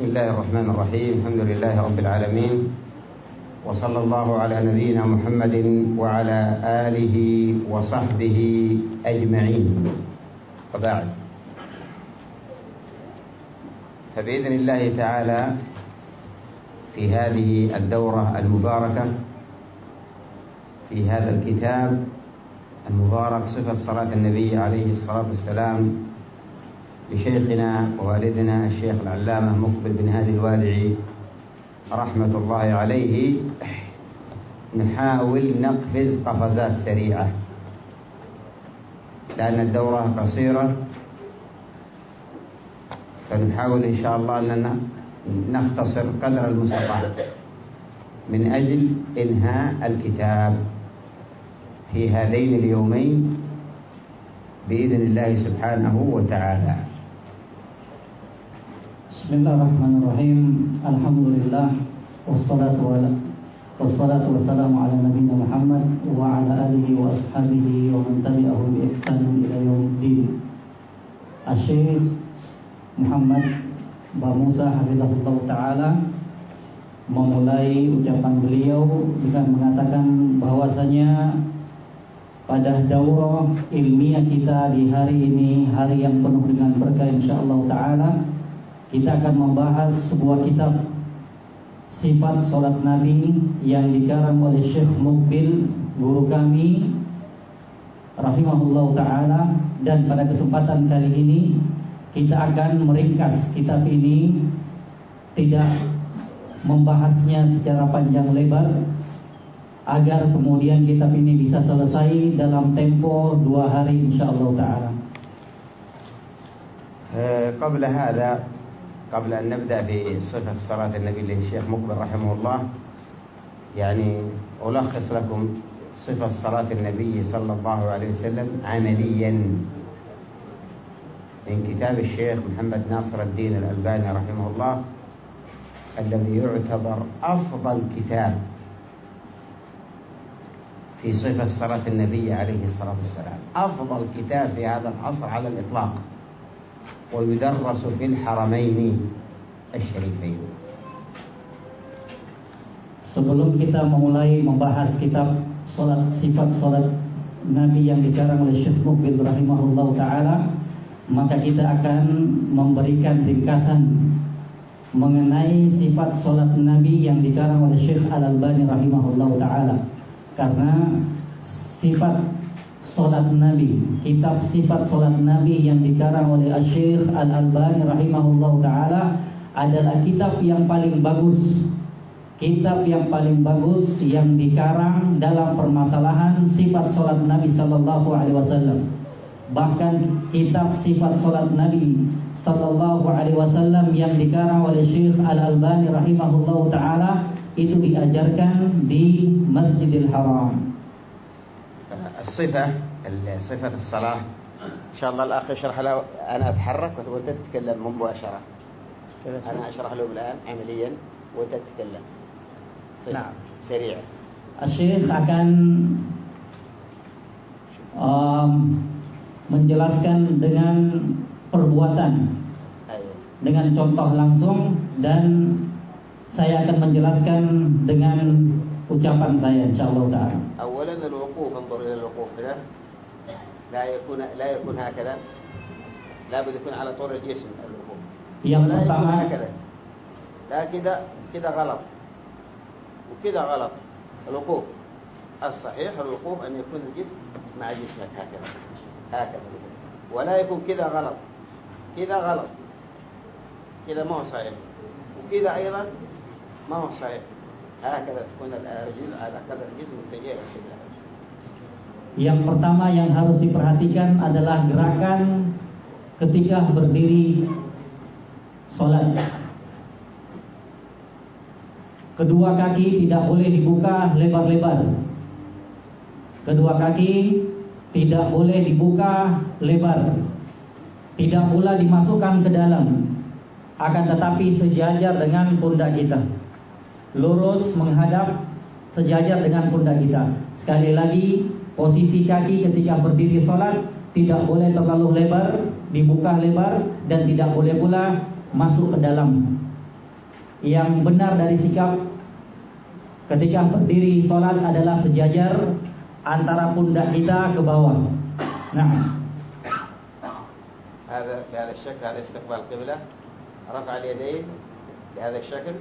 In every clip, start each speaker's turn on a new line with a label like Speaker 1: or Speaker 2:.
Speaker 1: بسم الله الرحمن الرحيم. الحمد لله رب العالمين. وصلى الله على نبينا محمد وعلى آله وصحبه أجمعين. وبعد. فبإذن الله تعالى في هذه الدورة المباركة في هذا الكتاب المبارك صفة صلاة النبي عليه الصلاة والسلام لشيخنا ووالدنا الشيخ العلامة مقبل بن هادي الوادعي رحمة الله عليه. نحاول نقفز قفزات سريعة. لأن الدورة قصيرة. فنحاول إن شاء الله أننا نختصر قدر المستطاع. من أجل إنهاء الكتاب في هذين اليومين بإذن الله سبحانه وتعالى.
Speaker 2: Bismillahirrahmanirrahim. Alhamdulillah wassalatu wassalatu wassalamu ala nabiyina Muhammad wa ala alihi wa ashabihi wa man tabi'ahum bi ihsan ila yaumiddin. Asy-Syaikh Muhammad Mbah Musa hafizahullah taala memulai ucapan beliau dengan mengatakan bahwasanya pada daurah ilmiah kita di hari ini hari yang penuh dengan berkah insyaallah taala kita akan membahas sebuah kitab sifat solat Nabi yang dikarang oleh Syekh Mukbil guru kami rahimahullah taala dan pada kesempatan kali ini kita akan meringkas kitab ini tidak membahasnya secara panjang lebar agar kemudian kitab ini bisa selesai dalam tempo dua hari insyaallah taala.
Speaker 1: قبل هذا قبل أن نبدأ بصفة صلاة النبي للشيخ مقبل رحمه الله يعني ألخص لكم صفة صلاة النبي صلى الله عليه وسلم عمليا. من كتاب الشيخ محمد ناصر الدين الألباني رحمه الله الذي يعتبر أفضل كتاب في صفة صلاة النبي عليه الصلاة والسلام. أفضل كتاب في هذا العصر على الإطلاق. ويدرس في الحرمين الشريفين.
Speaker 2: Sebelum kita memulai membahas kitab salat sifat salat Nabi yang dikarang oleh Syekh Mubin rahimahullah taala, maka kita akan memberikan ringkasan mengenai sifat salat Nabi yang dikarang oleh Syekh Al Albani rahimahullah taala. Karena sifat salat Nabi, kitab sifat salat Nabi yang dikarang oleh Syekh Al-Albani rahimahullah taala adalah kitab yang paling bagus. Kitab yang paling bagus yang dikarang dalam permasalahan sifat salat Nabi sallallahu alaihi wasallam. Bahkan kitab sifat salat Nabi sallallahu alaihi wasallam yang dikarang oleh Syekh Al-Albani rahimahullah taala itu diajarkan di Masjidil Haram.
Speaker 1: الصفة صفة الصلاة إن شاء الله الأخ يشرح له أنا أتحرك وأنت تتكلم مباشرة أنا أشرح له الآن عمليا وأنت تتكلم
Speaker 2: نعم.
Speaker 1: سريعة
Speaker 2: Syekh akan um, menjelaskan dengan perbuatan,
Speaker 1: أيوة
Speaker 2: dengan contoh langsung dan saya akan menjelaskan dengan ucapan saya insyaallah taala.
Speaker 1: أولا الوقوف انظر إلى الوقوف كذا لا يكون لا يكون هكذا. لابد يكون على طول الجسم الوقوف. ولا يكون هكذا. لا كذا كذا غلط. وكذا غلط. الوقوف. الصحيح الوقوف أن يكون الجسم مع جسمك هكذا. هكذا. ولا يكون كذا غلط. كذا غلط. كذا ما هو صحيح. وكذا أيضا ما هو صحيح. هكذا تكون الرجل على كذا الجسم إلى القبلة
Speaker 2: Yang pertama yang harus diperhatikan adalah gerakan ketika berdiri sholat. Kedua kaki tidak boleh dibuka lebar-lebar. Kedua kaki tidak boleh dibuka lebar. Tidak pula dimasukkan ke dalam. Akan tetapi sejajar dengan pundak kita. Lurus menghadap sejajar dengan pundak kita. Sekali lagi, posisi kaki ketika berdiri sholat tidak boleh terlalu lebar, dibuka lebar dan tidak boleh pula masuk ke dalam. yang benar dari sikap ketika berdiri sholat adalah sejajar antara pundak kita ke bawah. Nah,
Speaker 1: هذا بهذا الشكل هذا استقبال القبلة رفع اليدين بهذا الشكل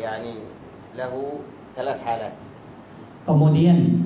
Speaker 1: يعني له ثلاث حالات
Speaker 2: kemudian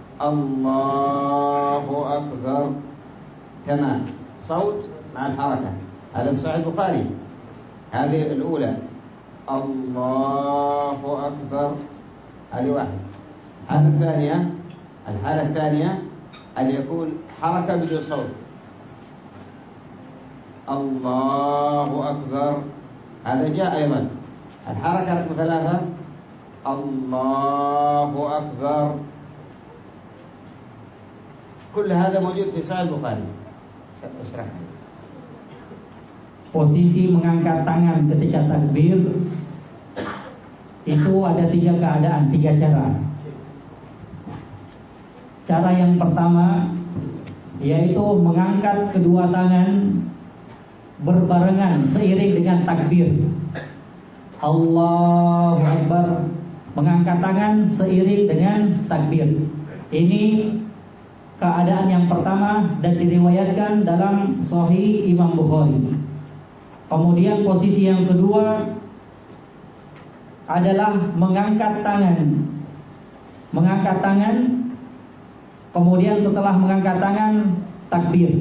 Speaker 1: الله أكبر. كما صوت مع الحركة. هذا صحيح البخاري. هذه الأولى. الله أكبر. هذه واحدة الحالة الثانية. الحالة الثانية. أن يكون حركة بدون صوت. الله أكبر. هذا جاء أيضا. الحركة رقم ثلاثة. الله أكبر. كل هذا موجود في صحيح البخاري اشرح
Speaker 2: Posisi mengangkat tangan ketika takbir itu ada tiga keadaan, tiga cara. Cara yang pertama yaitu mengangkat kedua tangan berbarengan seiring dengan takbir. Allahu Akbar mengangkat tangan seiring dengan takbir. Ini keadaan yang pertama dan diriwayatkan dalam Sahih Imam Bukhari. Kemudian posisi yang kedua adalah mengangkat tangan. Mengangkat tangan kemudian setelah mengangkat tangan takbir.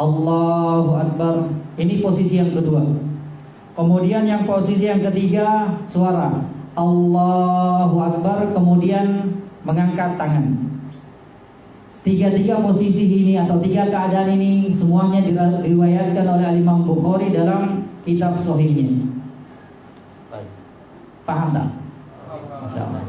Speaker 2: Allahu Akbar. Ini posisi yang kedua. Kemudian yang posisi yang ketiga suara Allahu Akbar kemudian mengangkat tangan. Tiga-tiga posisi ini atau tiga keadaan ini semuanya diriwayatkan oleh Imam Bukhari dalam kitab Sahihnya.
Speaker 1: طيب
Speaker 2: Paham tak? Masya Allah.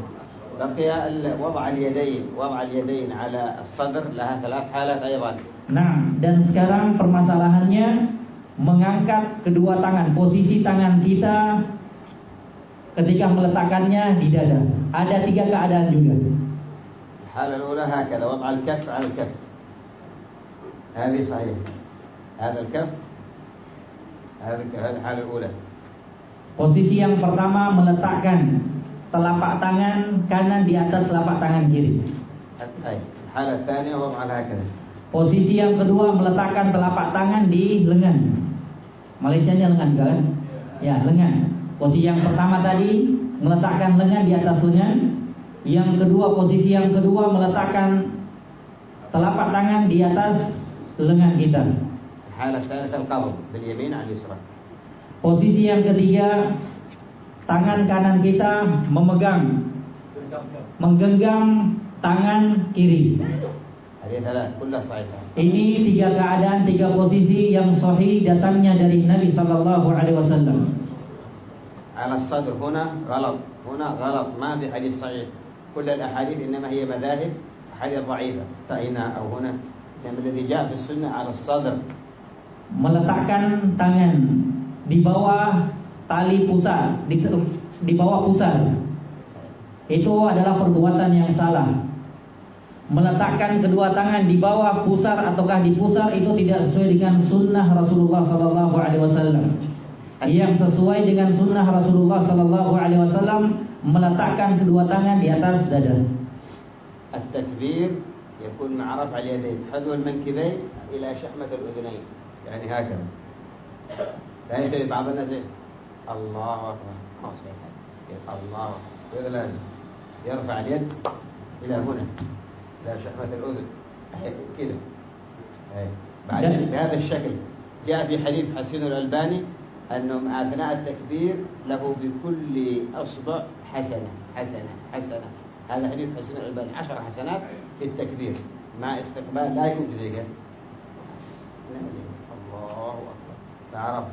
Speaker 1: بقي ال- وضع اليدين وضع اليدين على الصدر لها ثلاث حالات أيضا
Speaker 2: Nah, dan sekarang permasalahannya mengangkat kedua tangan, posisi tangan kita ketika meletakkannya di dada. Ada tiga keadaan juga.
Speaker 1: الحالة الأولى هكذا وضع الكف على الكف هذه صحيح هذا الكف هذا الكف هذه الحالة الأولى
Speaker 2: Posisi yang pertama meletakkan telapak tangan kanan di atas telapak tangan kiri.
Speaker 1: أي الحالة الثانية وضعها هكذا
Speaker 2: Posisi yang kedua meletakkan telapak tangan di lengan. Malaysia lengan kan? Ya, lengan. Posisi yang pertama tadi meletakkan lengan di atas lengan. Yang kedua, posisi yang kedua meletakkan telapak tangan di atas lengan kita. Posisi yang ketiga, tangan kanan kita memegang, menggenggam tangan kiri. Ini tiga keadaan, tiga posisi yang sahih datangnya dari Nabi Shallallahu Alaihi Wasallam.
Speaker 1: Al-sadr huna galat, huna galat, ma fi hadis sahih. كل الأحاديث إنما هي مذاهب أحاديث ضعيفة فهنا أو هنا لأن الذي جاء في السنة على الصدر
Speaker 2: Meletakkan tangan di bawah tali pusar, di, di bawah pusar. Itu adalah perbuatan yang salah. Meletakkan kedua tangan di bawah pusar ataukah di pusar itu tidak sesuai dengan sunnah Rasulullah Sallallahu Alaihi Wasallam. Yang sesuai dengan sunnah Rasulullah Sallallahu Alaihi Wasallam meletakkan kedua tangan di atas dada.
Speaker 1: التكبير يكون مع رفع اليدين حذو المنكبين إلى شحمة الأذنين. يعني هكذا. لا يصير بعض الناس الله أكبر. ما الله أكبر. يرفع اليد إلى هنا إلى شحمة الأذن. كذا. بعدين بهذا الشكل جاء في حديث حسين الألباني أنه أثناء التكبير له بكل أصبع حسنة حسنة حسنة هذا حديث حسين الألباني عشر حسنات في التكبير مع استقبال لا يمكن زي كده الله أكبر تعرف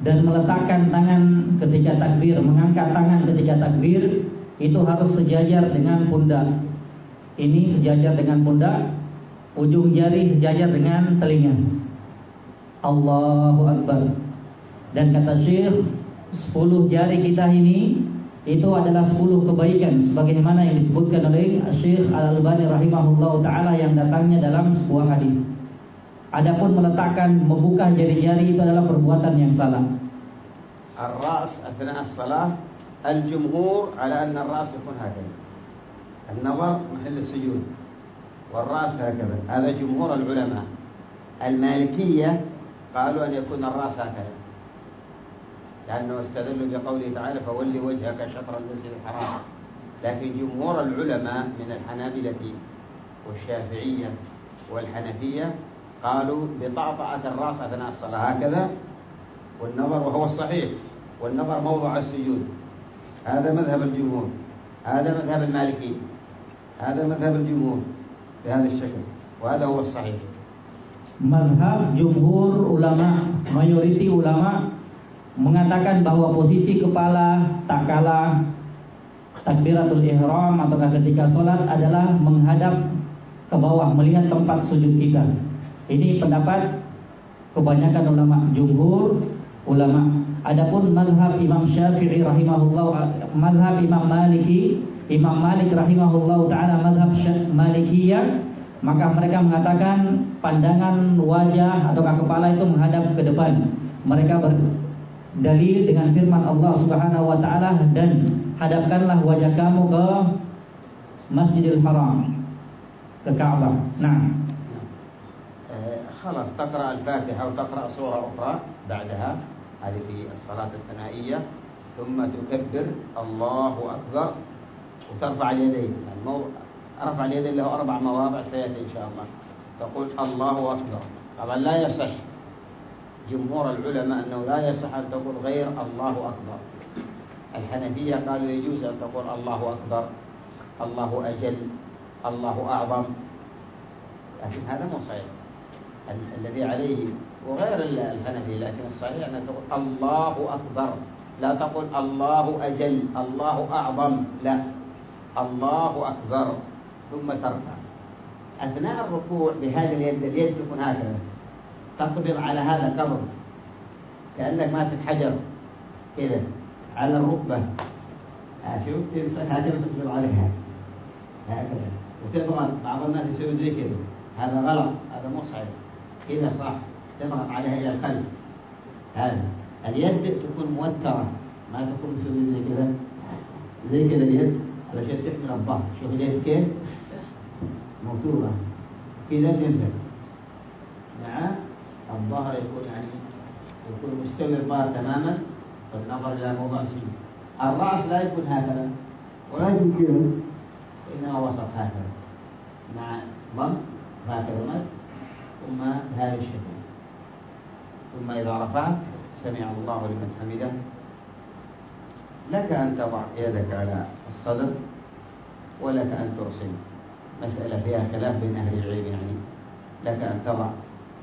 Speaker 2: dan meletakkan tangan ketika takbir, mengangkat tangan ketika takbir itu harus sejajar dengan pundak. Ini sejajar dengan pundak, ujung jari sejajar dengan telinga. Allahu Akbar. Dan kata Syekh, 10 jari kita ini itu adalah 10 kebaikan sebagaimana yang disebutkan oleh Syekh Al-Albani rahimahullah taala yang datangnya dalam sebuah hadis. Adapun meletakkan membuka jari-jari itu adalah perbuatan yang salah.
Speaker 1: الرأس أثناء الصلاة الجمهور على أن الرأس يكون هكذا النظر محل السجود والرأس هكذا هذا جمهور العلماء المالكية قالوا أن يكون الرأس هكذا لأنه استدلوا بقوله تعالى فولي وجهك شطر المسجد الحرام. لكن جمهور العلماء من الحنابلة والشافعية والحنفية قالوا بطعطعة الرأس أثناء الصلاة. هكذا والنظر وهو الصحيح والنظر موضع السجود. هذا مذهب الجمهور هذا مذهب المالكي هذا مذهب الجمهور بهذا الشكل وهذا هو الصحيح.
Speaker 2: Mazhab jumhur ulama, mayoriti ulama mengatakan bahwa posisi kepala tak kalah takbiratul ihram atau ketika sholat adalah menghadap ke bawah melihat tempat sujud kita. Ini pendapat kebanyakan ulama jumhur ulama. Adapun mazhab Imam Syafi'i rahimahullah, mazhab Imam Maliki, Imam Malik rahimahullah taala mazhab Malikiyah, maka mereka mengatakan pandangan wajah atau kepala itu menghadap ke depan. Mereka berdalil dengan firman Allah Subhanahu wa taala dan hadapkanlah wajah kamu ke Masjidil Haram ke Ka'bah. Nah,
Speaker 1: خلاص تقرأ الفاتحة وتقرأ سورة أخرى بعدها هذه في الصلاة الثنائية ثم تكبر الله أكبر وترفع اليدين المو... رفع اليدين له أربع مواضع سيأتي إن شاء الله تقول الله أكبر طبعا لا يصح جمهور العلماء أنه لا يصح أن تقول غير الله أكبر. الحنفية قالوا يجوز أن تقول الله أكبر الله أجل الله أعظم. لكن هذا مو صحيح. الذي عليه وغير الحنفي لكن الصحيح أن تقول الله أكبر. لا تقول الله أجل الله أعظم لا. الله أكبر. ثم ترفع. أثناء الركوع بهذه اليد اليد تكون هكذا. تقبض على هذا القبض كأنك ماسك حجر كذا على الركبة. شوف تمسك هكذا تقبض عليها. هكذا وتضغط بعض الناس يسوي زي كذا هذا غلط هذا صحيح كذا صح تضغط عليها إلى الخلف. هذا. اليد تكون موترة. ما تكون مسوي زي كذا زي كذا اليد علشان تحمل الظهر. شوف اليد كيف؟ موتورة كذا تمسك مع الظهر يكون يعني يكون الظهر تماما والنظر إلى موضع السجود الرأس لا يكون هكذا ولا يكون كذا وإنما وسط هكذا. مع ضم هكذا مس ثم بهذا الشكل. ثم إذا رفعت سمع الله لمن حمده. لك أن تضع يدك على الصدر ولك أن ترسل مسألة فيها خلاف بين أهل العلم يعني. لك أن تضع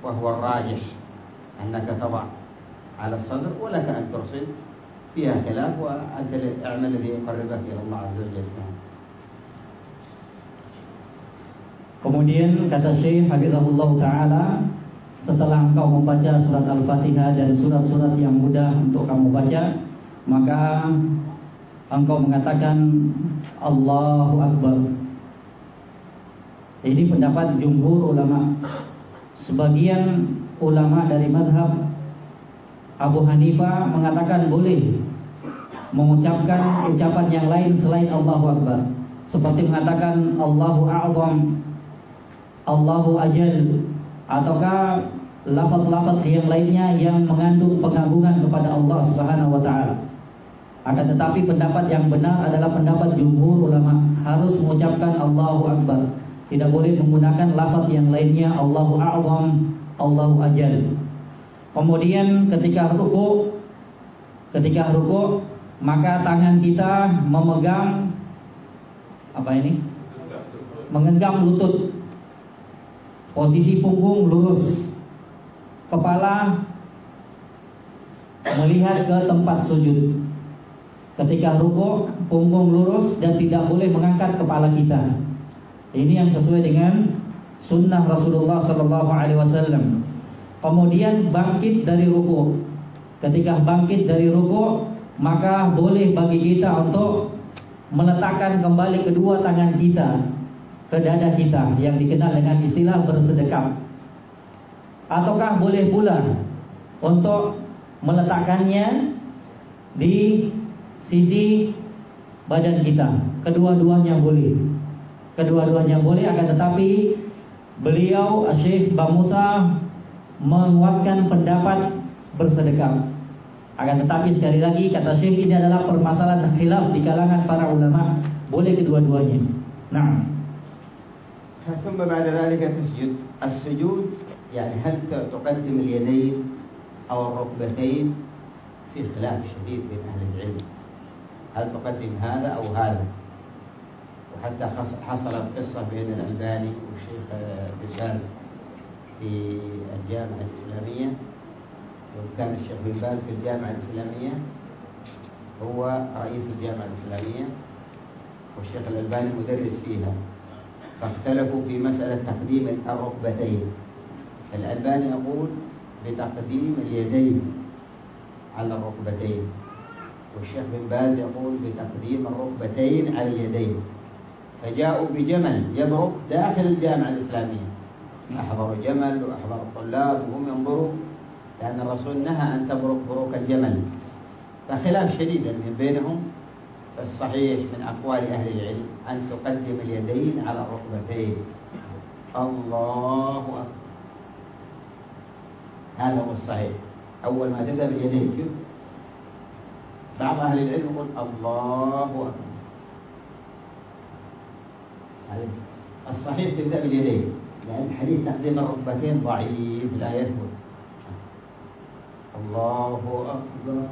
Speaker 1: وهو الراجح أنك تضع على الصدر ولك أن ترسل فيها خلاف وأنت اعمل الذي يقربك إلى الله عز وجل
Speaker 2: Kemudian kata Syekh Habibullah Ta'ala Setelah engkau membaca surat Al-Fatihah dan surat-surat yang mudah untuk kamu baca Maka engkau mengatakan Allahu Akbar Ini pendapat jumhur ulama Sebagian ulama dari madhab Abu Hanifah mengatakan boleh Mengucapkan ucapan yang lain selain Allahu Akbar Seperti mengatakan Allahu A'zam Allahu ajal ataukah lafaz-lafaz yang lainnya yang mengandung pengagungan kepada Allah Subhanahu wa taala. Akan tetapi pendapat yang benar adalah pendapat jumhur ulama harus mengucapkan Allahu akbar. Tidak boleh menggunakan lafaz yang lainnya Allahu a'zam, Allahu ajal. Kemudian ketika ruku ketika ruku maka tangan kita memegang apa ini? Menggenggam lutut Posisi punggung lurus. Kepala melihat ke tempat sujud. Ketika rukuk, punggung lurus dan tidak boleh mengangkat kepala kita. Ini yang sesuai dengan sunnah Rasulullah Sallallahu Alaihi Wasallam. Kemudian bangkit dari rukuk. Ketika bangkit dari rukuk, maka boleh bagi kita untuk meletakkan kembali kedua tangan kita ke dada kita yang dikenal dengan istilah bersedekap. Ataukah boleh pula untuk meletakkannya di sisi badan kita. Kedua-duanya boleh Kedua-duanya boleh akan tetapi beliau Syekh Bang Musa menguatkan pendapat bersedekap. Akan tetapi sekali lagi kata Syekh ini adalah permasalahan khilaf di kalangan para ulama, boleh kedua-duanya. Nah.
Speaker 1: ثم بعد ذلك تسجد السجود يعني هل تقدم اليدين أو الركبتين في خلاف شديد بين أهل العلم هل تقدم هذا أو هذا وحتى حصلت قصة بين الألباني والشيخ بن باز في الجامعة الإسلامية. وكان الشيخ بن باز في الجامعة الإسلامية هو رئيس الجامعة الإسلامية والشيخ الألباني مدرس فيها. فاختلفوا في مسألة تقديم الركبتين الألباني يقول بتقديم اليدين على الركبتين والشيخ بن باز يقول بتقديم الركبتين على اليدين. فجاءوا بجمل يبرك داخل الجامعة الإسلامية أحضروا جمل وأحضروا الطلاب وهم ينظروا لأن الرسول نهى أن تبرك بروك الجمل. فخلاف شديد من بينهم فالصحيح من أقوال أهل العلم أن تقدم اليدين على الركبتين. الله أكبر. هذا هو الصحيح. أول ما تبدأ باليدين شوف. بعض أهل العلم يقول الله أكبر. الصحيح تبدأ باليدين لأن حديث تقديم الركبتين ضعيف لا يثبت. الله أكبر.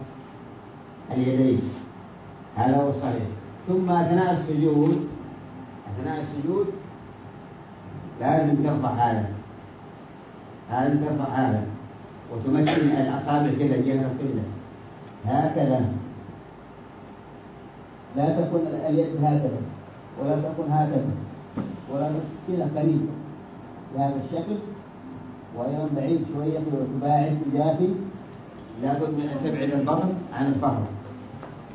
Speaker 1: اليدين. هذا هو الصحيح. ثم أثناء السجود أثناء السجود لازم ترفع هذا. لازم ترفع هذا. وتمكن الأصابع كذا جهة القبلة هكذا. لا تكون اليد هكذا ولا تكون هكذا. ولا كذا قريب بهذا الشكل وأيضا بعيد شوية وتباعد تجافي لابد من أن تبعد البطن عن الظهر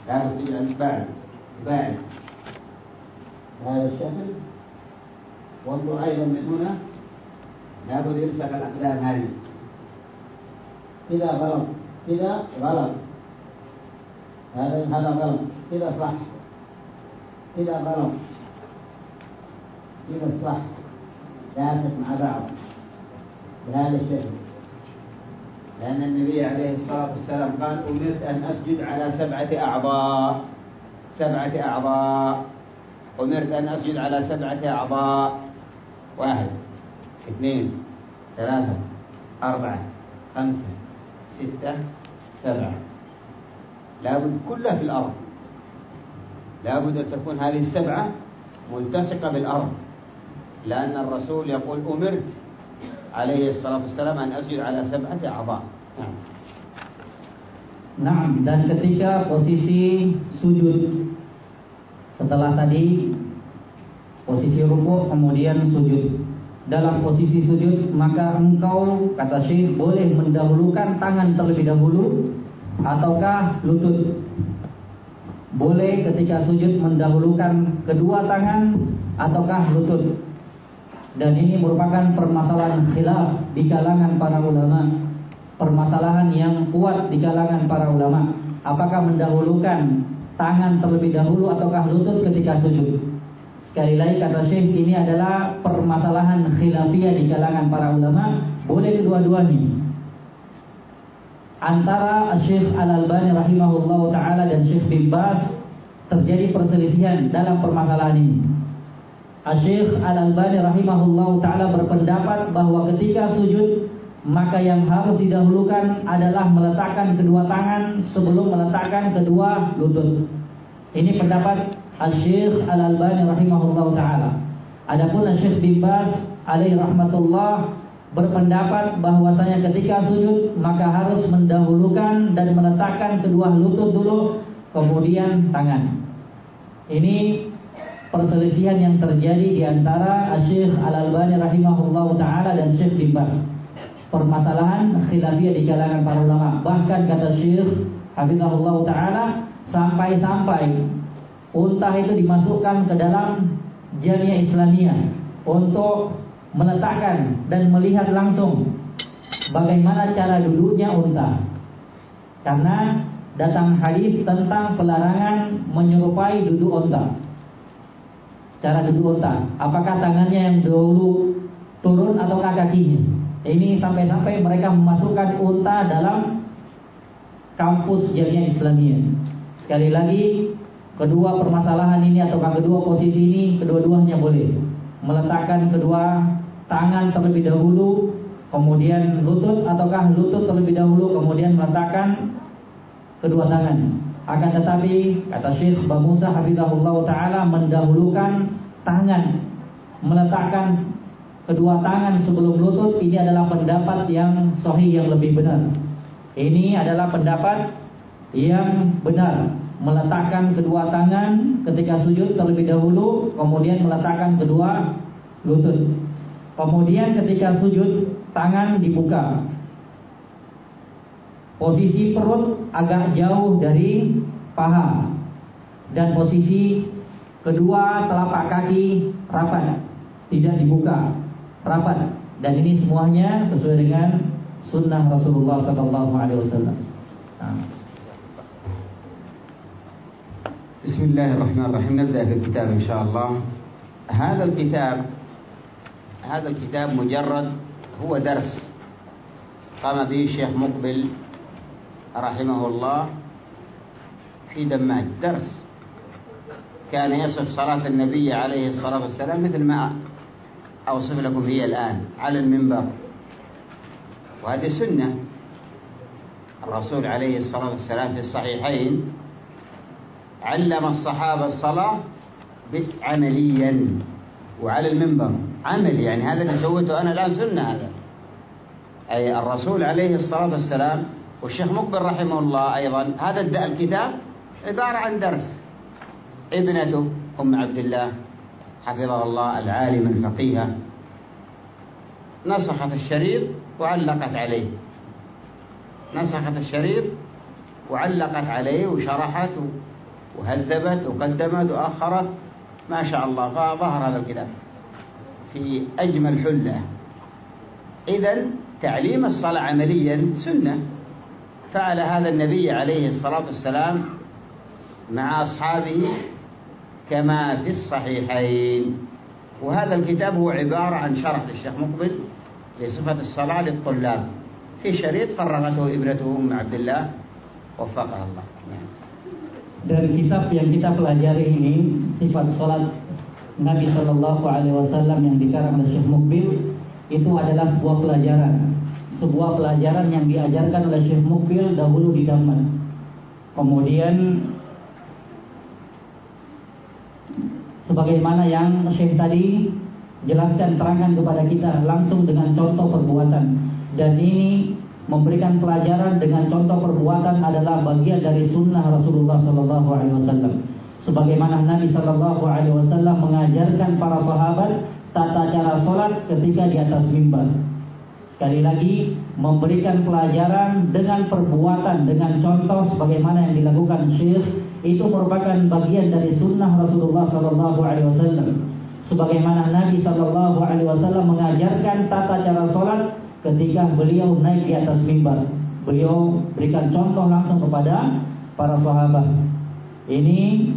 Speaker 1: لابد أن تباعد تباعد بهذا الشكل. وانظر أيضا من هنا. لابد يمسك الأقدام هذه. كذا غلط كذا غلط. هذا هذا غلط. كذا صح. كذا غلط. كذا صح لازم مع بعض. بهذا الشكل. لأن النبي عليه الصلاة والسلام قال أمرت أن أسجد على سبعة أعضاء. سبعة أعضاء. أمرت أن أسجد على سبعة أعضاء. واحد اثنين ثلاثة أربعة خمسة ستة سبعة. لابد كلها في الأرض. لابد أن تكون هذه السبعة ملتصقة بالأرض. لأن الرسول يقول أمرت عليه الصلاة والسلام أن أسجد على سبعة أعضاء نعم
Speaker 2: Nah, dan ketika posisi sujud setelah tadi posisi rukuk kemudian sujud. Dalam posisi sujud maka engkau kata Syekh boleh mendahulukan tangan terlebih dahulu ataukah lutut. Boleh ketika sujud mendahulukan kedua tangan ataukah lutut. Dan ini merupakan permasalahan khilaf di kalangan para ulama. Permasalahan yang kuat di kalangan para ulama. Apakah mendahulukan tangan terlebih dahulu ataukah lutut ketika sujud? Sekali lagi kata Syekh ini adalah permasalahan khilafiyah di kalangan para ulama. Boleh kedua-duanya. Antara Syekh Al-Albani rahimahullah ta'ala dan Syekh bin Bas terjadi perselisihan dalam permasalahan ini. Syekh Al-Albani rahimahullah taala berpendapat bahwa ketika sujud maka yang harus didahulukan adalah meletakkan kedua tangan sebelum meletakkan kedua lutut. Ini pendapat Syekh Al-Albani rahimahullah taala. Adapun Syekh bin Bas rahmatullah berpendapat bahwasanya ketika sujud maka harus mendahulukan dan meletakkan kedua lutut dulu kemudian tangan. Ini perselisihan yang terjadi di antara Syekh Al-Albani rahimahullah taala dan Syekh bin Bas. Permasalahan khilafiyah di kalangan para ulama. Bahkan kata Syekh Habibullah taala sampai-sampai unta itu dimasukkan ke dalam jamiah Islamiyah untuk meletakkan dan melihat langsung bagaimana cara duduknya unta. Karena datang hadis tentang pelarangan menyerupai duduk unta. Cara duduk unta, apakah tangannya yang dahulu turun atau kakinya? Ini sampai-sampai mereka memasukkan unta dalam kampus jamiah Islamiyah. Sekali lagi, kedua permasalahan ini atau kedua posisi ini kedua-duanya boleh meletakkan kedua tangan terlebih dahulu kemudian lutut ataukah lutut terlebih dahulu kemudian meletakkan kedua tangan akan tetapi kata Syekh Bamusa Hafizahullah Ta'ala mendahulukan tangan meletakkan kedua tangan sebelum lutut ini adalah pendapat yang sahih yang lebih benar ini adalah pendapat yang benar meletakkan kedua tangan ketika sujud terlebih dahulu, kemudian meletakkan kedua lutut. Kemudian ketika sujud, tangan dibuka. Posisi perut agak jauh dari paha. Dan posisi kedua telapak kaki rapat, tidak dibuka, rapat. Dan ini semuanya sesuai dengan sunnah Rasulullah SAW. Nah.
Speaker 1: بسم الله الرحمن الرحيم نبدأ في الكتاب إن شاء الله هذا الكتاب هذا الكتاب مجرد هو درس قام به الشيخ مقبل رحمه الله في دماج درس كان يصف صلاة النبي عليه الصلاة والسلام مثل ما أوصف لكم هي الآن على المنبر. وهذه سنة. الرسول عليه الصلاة والسلام في الصحيحين علم الصحابة الصلاة عمليا وعلى المنبر. عمل يعني هذا اللي سويته أنا الآن سنة هذا. أي الرسول عليه الصلاة والسلام والشيخ مقبل رحمه الله أيضا هذا الكتاب عبارة عن درس. ابنته أم عبد الله حفظها الله العالمة الفقيهة نسخت الشريط وعلقت عليه. نسخت الشريط وعلقت عليه وشرحت وهذبت وقدمت وأخرت. ما شاء الله فظهر هذا الكتاب في أجمل حلة. إذا تعليم الصلاة عمليا سنة. فعل هذا النبي عليه الصلاة والسلام مع أصحابه كما في الصحيحين وهذا الكتاب هو عبارة عن شرح للشيخ مقبل لصفة الصلاة للطلاب في شريط فرغته ابنته أم عبد الله وفقها الله يعني.
Speaker 2: dari kitab yang kita pelajari ini sifat sholat Nabi Shallallahu Alaihi Wasallam yang dikarang oleh Syekh Mukbil itu adalah sebuah pelajaran sebuah pelajaran yang diajarkan oleh Syekh Mukbil dahulu di Daman kemudian sebagaimana yang Syekh tadi jelaskan terangkan kepada kita langsung dengan contoh perbuatan dan ini memberikan pelajaran dengan contoh perbuatan adalah bagian dari sunnah Rasulullah Sallallahu Alaihi Wasallam. Sebagaimana Nabi Sallallahu Alaihi Wasallam mengajarkan para sahabat tata cara sholat ketika di atas mimbar. Sekali lagi memberikan pelajaran dengan perbuatan, dengan contoh sebagaimana yang dilakukan Syekh itu merupakan bagian dari sunnah Rasulullah Sallallahu Alaihi Wasallam. Sebagaimana Nabi Sallallahu Alaihi Wasallam mengajarkan tata cara sholat ketika beliau naik di atas mimbar. Beliau berikan contoh langsung kepada para sahabat. Ini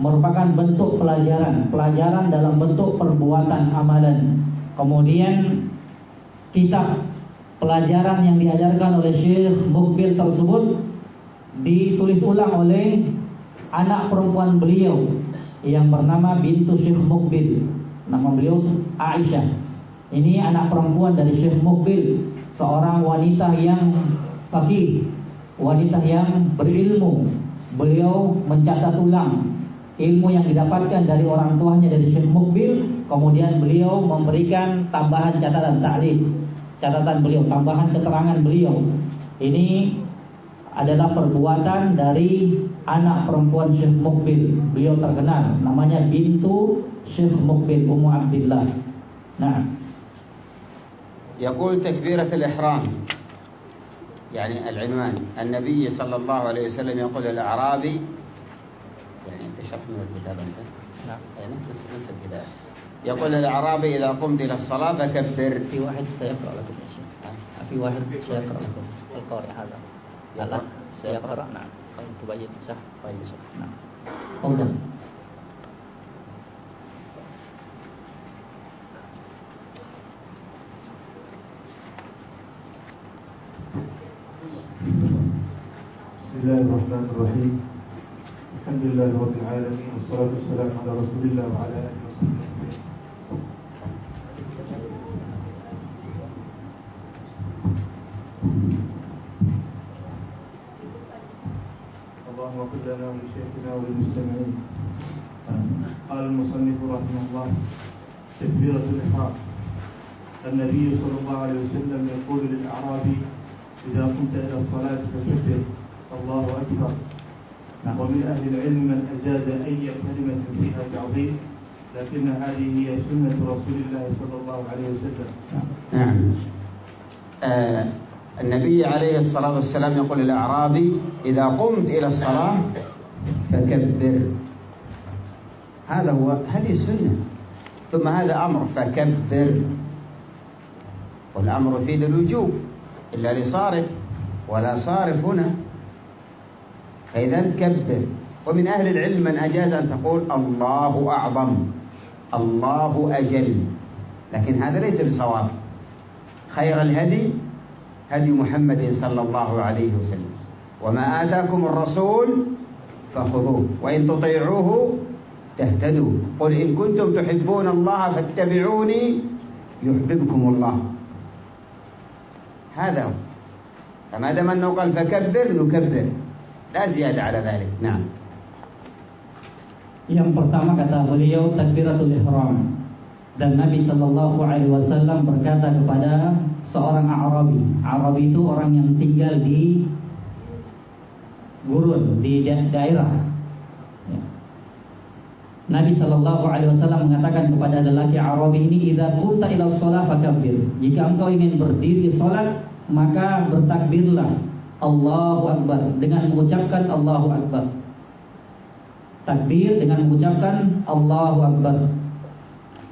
Speaker 2: merupakan bentuk pelajaran, pelajaran dalam bentuk perbuatan amalan. Kemudian kitab pelajaran yang diajarkan oleh Syekh Mukbil tersebut ditulis ulang oleh anak perempuan beliau yang bernama bintu Syekh Mukbil. Nama beliau Aisyah. Ini anak perempuan dari Syekh Mukbil, seorang wanita yang fakih, wanita yang berilmu. Beliau mencatat ulang ilmu yang didapatkan dari orang tuanya dari Syekh Mukbil, kemudian beliau memberikan tambahan catatan ta'lif. catatan beliau, tambahan keterangan beliau. Ini adalah perbuatan dari anak perempuan Syekh Mukbil. Beliau terkenal, namanya bintu Syekh Mukbil Ummu Abdullah. Nah.
Speaker 1: يقول تكبيرة الإحرام يعني العنوان النبي صلى الله عليه وسلم يقول للأعرابي يعني أنت شرح من الكتاب أنت
Speaker 2: نعم
Speaker 1: نفس الكتاب يقول للأعرابي إذا قمت إلى الصلاة فكبر
Speaker 2: في واحد سيقرأ لكم في واحد سيقرأ لكم القارئ هذا سيقرأ نعم طيب تبين صح طيب صح نعم تفضل
Speaker 3: بسم الله الرحمن الرحيم الحمد لله رب العالمين والصلاة والسلام على رسول الله وعلى آله لنا ولشيخنا وللمستمعين قال المصنف رحمه الله تكبيرة الإحرام النبي صلى الله عليه وسلم يقول للأعرابي إذا قمت إلى الصلاة فكبر الله أكبر. ومن أهل العلم من أجاز أي كلمة فيها تعظيم لكن هذه هي سنة رسول الله صلى الله عليه وسلم.
Speaker 1: نعم. آه النبي عليه الصلاة والسلام يقول للأعرابي إذا قمت إلى الصلاة فكبر. هذا هو هذه السنة ثم هذا أمر فكبر. والأمر يفيد الوجوب إلا لصارف ولا صارف هنا. فإذا كبر. ومن أهل العلم من أجاز أن تقول الله أعظم الله أجل. لكن هذا ليس بصواب. خير الهدي هدي محمد صلى الله عليه وسلم. وما آتاكم الرسول فخذوه وإن تطيعوه تهتدوا. قل إن كنتم تحبون الله فاتبعوني يحببكم الله. هذا هو. فما دام أنه قال فكبر نكبر. لا زيادة على ذلك. نعم.
Speaker 2: Yang pertama kata beliau takbiratul ihram. Dan Nabi Shallallahu Alaihi Wasallam berkata kepada seorang Arabi. Arabi itu orang yang tinggal di gurun di da daerah. Ya. Nabi Shallallahu Alaihi Wasallam mengatakan kepada lelaki Arabi ini, "Idza kunta ila shalah fakabbir." Jika engkau ingin berdiri salat, maka bertakbirlah Allahu Akbar dengan mengucapkan Allahu Akbar takbir dengan mengucapkan Allahu Akbar.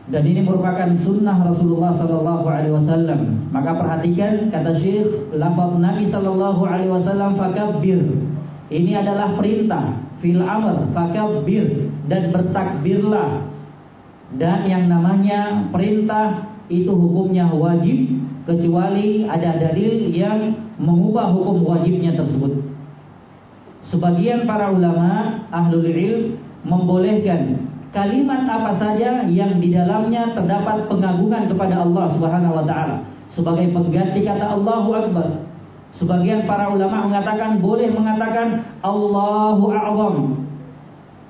Speaker 2: Dan ini merupakan sunnah Rasulullah Sallallahu Alaihi Wasallam. Maka perhatikan kata Syekh, lafaz Nabi Sallallahu Alaihi Wasallam fakabbir. Ini adalah perintah fil amr fakabbir dan bertakbirlah. Dan yang namanya perintah itu hukumnya wajib kecuali ada dalil yang mengubah hukum wajibnya tersebut. Sebagian para ulama ahlul ilm membolehkan kalimat apa saja yang di dalamnya terdapat pengagungan kepada Allah Subhanahu wa taala sebagai pengganti kata Allahu Akbar. Sebagian para ulama mengatakan boleh mengatakan Allahu A'zam.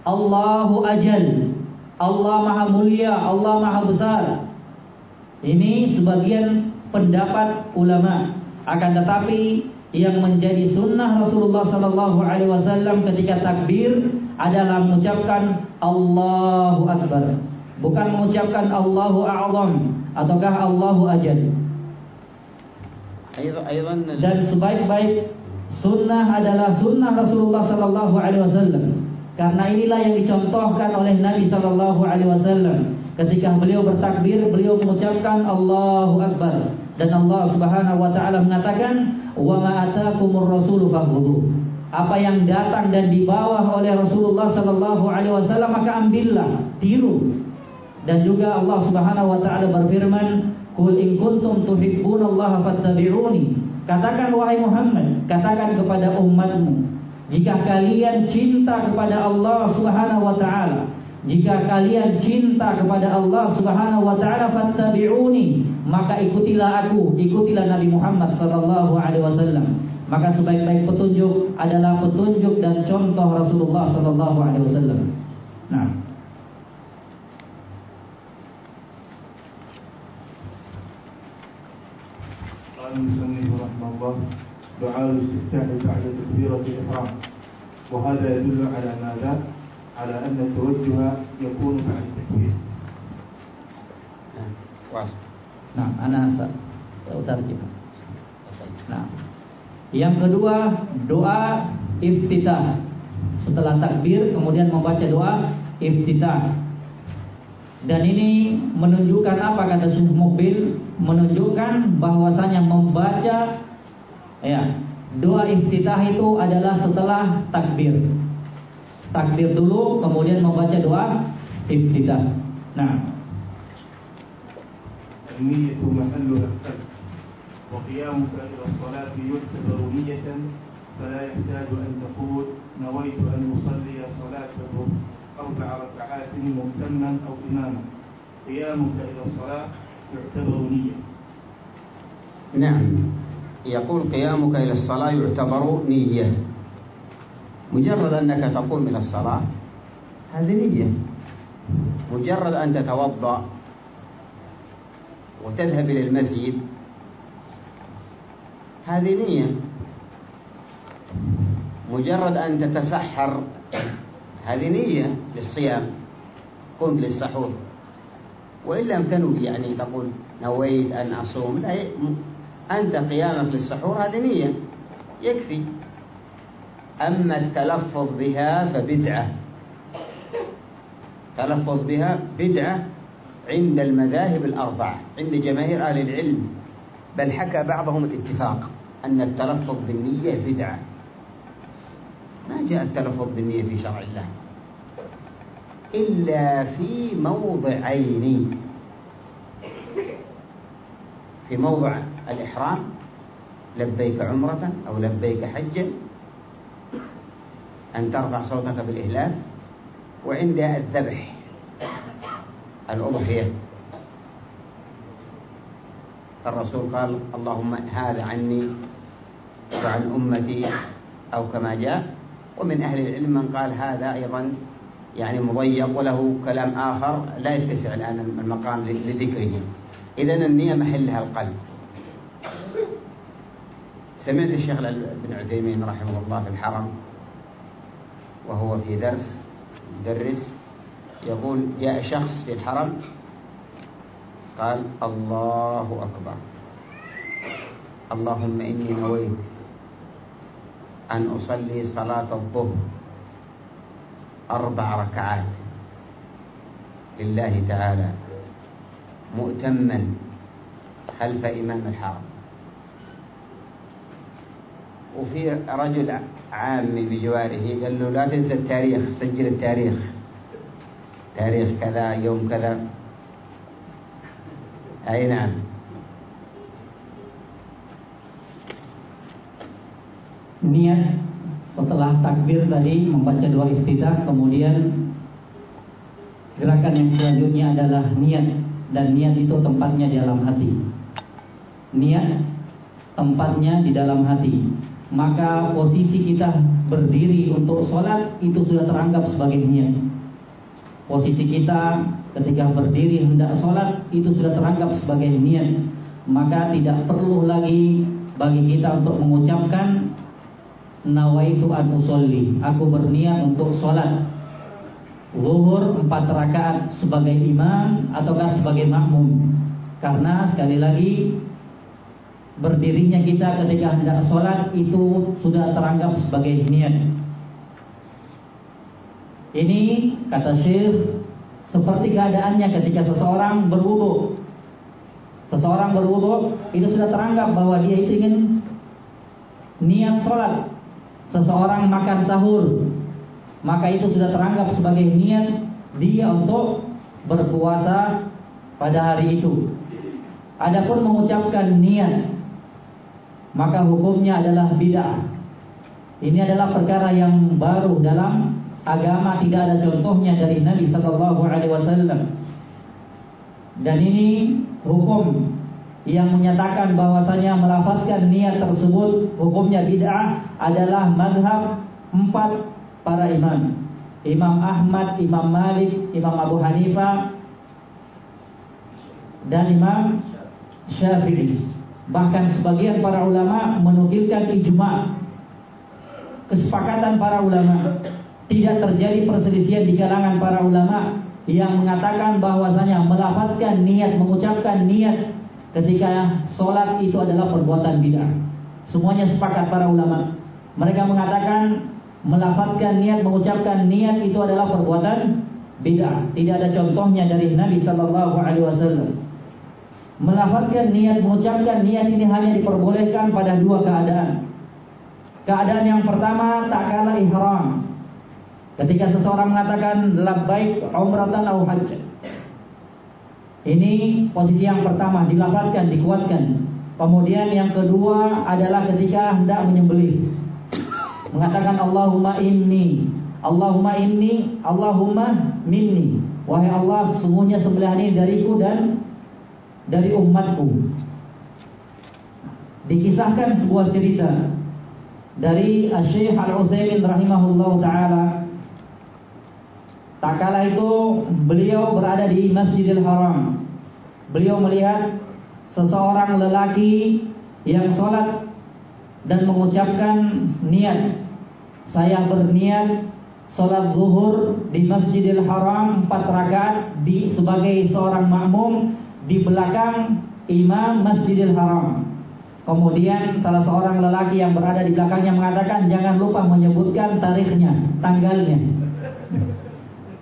Speaker 2: Allahu Ajal. Allah Maha Mulia, Allah Maha Besar. Ini sebagian pendapat ulama. Akan tetapi yang menjadi sunnah Rasulullah Sallallahu Alaihi Wasallam ketika takbir adalah mengucapkan Allahu Akbar, bukan mengucapkan Allahu A'zam ataukah Allahu Ajal. Dan sebaik-baik sunnah adalah sunnah Rasulullah Sallallahu Alaihi Wasallam. Karena inilah yang dicontohkan oleh Nabi Sallallahu Alaihi Wasallam. Ketika beliau bertakbir, beliau mengucapkan Allahu Akbar. Dan Allah Subhanahu Wa Taala mengatakan wa ma atakumur rasulu Apa yang datang dan dibawa oleh Rasulullah sallallahu alaihi wasallam maka ambillah, tiru. Dan juga Allah Subhanahu wa taala berfirman, "Qul in kuntum tuhibbunallaha fattabi'uni." Katakan wahai Muhammad, katakan kepada umatmu, jika kalian cinta kepada Allah Subhanahu wa taala, jika kalian cinta kepada Allah Subhanahu wa taala fattabi'uni, maka ikutilah aku, ikutilah Nabi Muhammad sallallahu alaihi wasallam. Maka sebaik-baik petunjuk adalah petunjuk dan contoh Rasulullah sallallahu alaihi wasallam. Nah,
Speaker 3: قال المصنف رحمه الله دعاء الاستفتاح بعد تكبيرة الإحرام وهذا يدل على ماذا؟ على أن التوجه يكون بعد التكبير
Speaker 1: واصل
Speaker 2: Nah, ana sa utarjim. Nah. yang kedua, doa iftitah. Setelah takbir kemudian membaca doa iftitah. Dan ini menunjukkan apa kata Syekh mobil Menunjukkan bahwasannya membaca ya, doa iftitah itu adalah setelah takbir. Takbir dulu kemudian membaca doa iftitah. Nah,
Speaker 3: ini itu masalah وقيامك إلى الصلاة يعتبر نية فلا يحتاج أن تقول نويت أن أصلي صلاة الظهر أربع ركعات مهتما أو إماما. قيامك إلى الصلاة يعتبر نية
Speaker 1: نعم. يقول قيامك إلى الصلاة يعتبر نية. مجرد أنك تقوم إلى الصلاة هذه نية. مجرد أن تتوضأ وتذهب إلى المسجد هذه نية. مجرد أن تتسحر هذه نية للصيام قمت للسحور. وإن لم تنوي يعني تقول نويت أن أصوم لا أنت قيامك للسحور هذه نية. يكفي. أما التلفظ بها فبدعة. تلفظ بها بدعة عند المذاهب الأربعة عند جماهير أهل العلم. بل حكى بعضهم الاتفاق. أن التلفظ بالنية بدعة. ما جاء التلفظ بالنية في شرع الله. إلا في موضعين. في موضع الإحرام لبيك عمرة أو لبيك حجا أن ترفع صوتك بالإهلاف وعند الذبح الأضحية. الرسول قال اللهم هذا عني وعن أمتي أو كما جاء. ومن أهل العلم من قال هذا أيضا يعني مضيق وله كلام آخر لا يتسع الآن المقام لذكره. إذا النية محلها القلب. سمعت الشيخ ابن عثيمين رحمه الله في الحرم وهو في درس يدرس يقول جاء شخص في الحرم قال الله أكبر. اللهم إني نويت أن أصلي صلاة الظهر أربع ركعات لله تعالى مؤتما خلف إمام الحرم. وفي رجل عامي بجواره قال له لا تنسى التاريخ سجل التاريخ تاريخ كذا يوم كذا. أي نعم
Speaker 2: niat setelah takbir tadi membaca doa iftitah kemudian gerakan yang selanjutnya adalah niat dan niat itu tempatnya di dalam hati niat tempatnya di dalam hati maka posisi kita berdiri untuk sholat itu sudah teranggap sebagai niat posisi kita ketika berdiri hendak sholat itu sudah teranggap sebagai niat. Maka tidak perlu lagi bagi kita untuk mengucapkan nawaitu an usolli. Aku berniat untuk sholat. Zuhur empat rakaat sebagai imam ataukah sebagai makmum. Karena sekali lagi berdirinya kita ketika hendak sholat itu sudah teranggap sebagai niat. Ini kata Syekh seperti keadaannya ketika seseorang berwudu seseorang berwudu itu sudah teranggap bahwa dia itu ingin niat sholat seseorang makan sahur, maka itu sudah teranggap sebagai niat dia untuk berpuasa pada hari itu. Adapun mengucapkan niat, maka hukumnya adalah bid'ah. Ini adalah perkara yang baru dalam agama, tidak ada contohnya dari Nabi Shallallahu Alaihi Wasallam. Dan ini hukum yang menyatakan bahwasanya melafazkan niat tersebut hukumnya bid'ah adalah madhab empat para imam. Imam Ahmad, Imam Malik, Imam Abu Hanifah, dan Imam Syafi'i. Bahkan sebagian para ulama menukilkan ijma kesepakatan para ulama tidak terjadi perselisihan di kalangan para ulama yang mengatakan bahwasanya melafazkan niat mengucapkan niat ketika sholat itu adalah perbuatan bid'ah. Semuanya sepakat para ulama. Mereka mengatakan melafazkan niat mengucapkan niat itu adalah perbuatan bid'ah. Tidak ada contohnya dari Nabi Shallallahu Alaihi Wasallam. Melafazkan niat mengucapkan niat ini hanya diperbolehkan pada dua keadaan. Keadaan yang pertama tak kalah ihram. Ketika seseorang mengatakan labbaik umratan atau hajj. Ini posisi yang pertama dilafalkan, dikuatkan. Kemudian yang kedua adalah ketika hendak menyembelih. Mengatakan Allahumma inni, Allahumma inni, Allahumma minni. Wahai Allah, sungguhnya sembelihan ini dariku dan dari umatku. Dikisahkan sebuah cerita dari Syekh Al-Utsaimin rahimahullah taala tak kala itu beliau berada di Masjidil Haram beliau melihat seseorang lelaki yang sholat dan mengucapkan niat saya berniat sholat zuhur di Masjidil Haram empat rakaat di sebagai seorang makmum di belakang imam Masjidil Haram Kemudian salah seorang lelaki yang berada di belakangnya mengatakan jangan lupa menyebutkan tarikhnya, tanggalnya.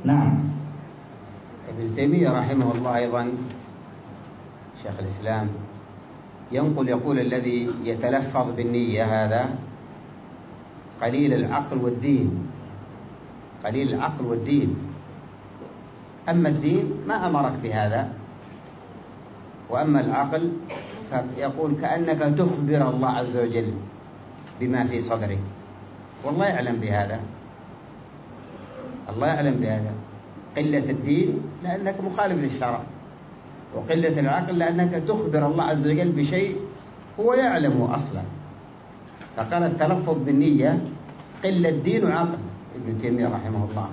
Speaker 1: Nah. ابن تيمية رحمه الله أيضا شيخ الإسلام ينقل يقول الذي يتلفظ بالنية هذا قليل العقل والدين قليل العقل والدين. أما الدين ما أمرك بهذا وأما العقل فيقول كأنك تخبر الله عز وجل بما في صدرك. والله يعلم بهذا الله يعلم بهذا. قلة الدين لأنك مخالف للشرع. وقلة العقل لأنك تخبر الله عز وجل بشيء هو يعلمه أصلا. فقال التلفظ بالنية قلة دين وعقل. ابن تيمية رحمه الله.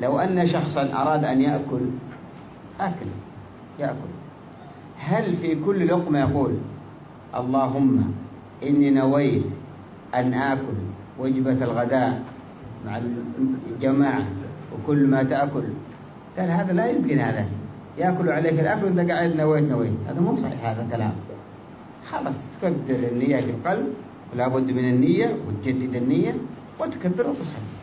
Speaker 1: لو أن شخصا أراد أن يأكل أكل يأكل. هل في كل لقمة يقول اللهم إني نويت أن آكل وجبة الغداء مع الجماعة وكل ما تأكل. قال هذا لا يمكن هذا. يأكل عليك الأكل وأنت قاعد نويت نويت. هذا مو صحيح هذا الكلام خلاص تكبر النية في القلب ولا بد من النية وتجدد النية وتكبر وتصلي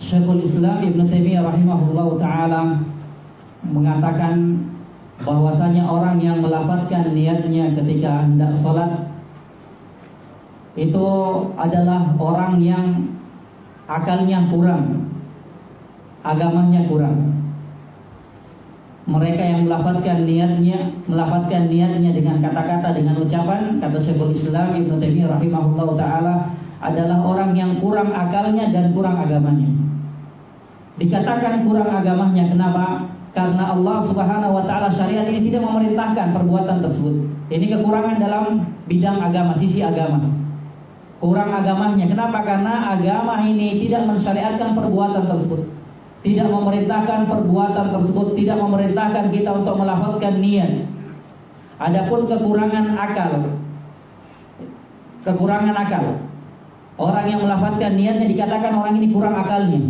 Speaker 2: Syekhul Islam Ibn Taimiyah rahimahullah taala mengatakan bahwasanya orang yang melafatkan niatnya ketika hendak sholat itu adalah orang yang akalnya kurang, agamanya kurang. Mereka yang melafatkan niatnya, melafatkan niatnya dengan kata-kata, dengan ucapan, kata Syekhul Islam Ibn Taimiyah rahimahullah taala adalah orang yang kurang akalnya dan kurang agamanya. Dikatakan kurang agamanya kenapa? Karena Allah Subhanahu wa taala syariat ini tidak memerintahkan perbuatan tersebut. Ini kekurangan dalam bidang agama, sisi agama. Kurang agamanya. Kenapa? Karena agama ini tidak mensyariatkan perbuatan tersebut. Tidak memerintahkan perbuatan tersebut, tidak memerintahkan kita untuk melafazkan niat. Adapun kekurangan akal. Kekurangan akal. Orang yang melafazkan niatnya dikatakan orang ini kurang akalnya.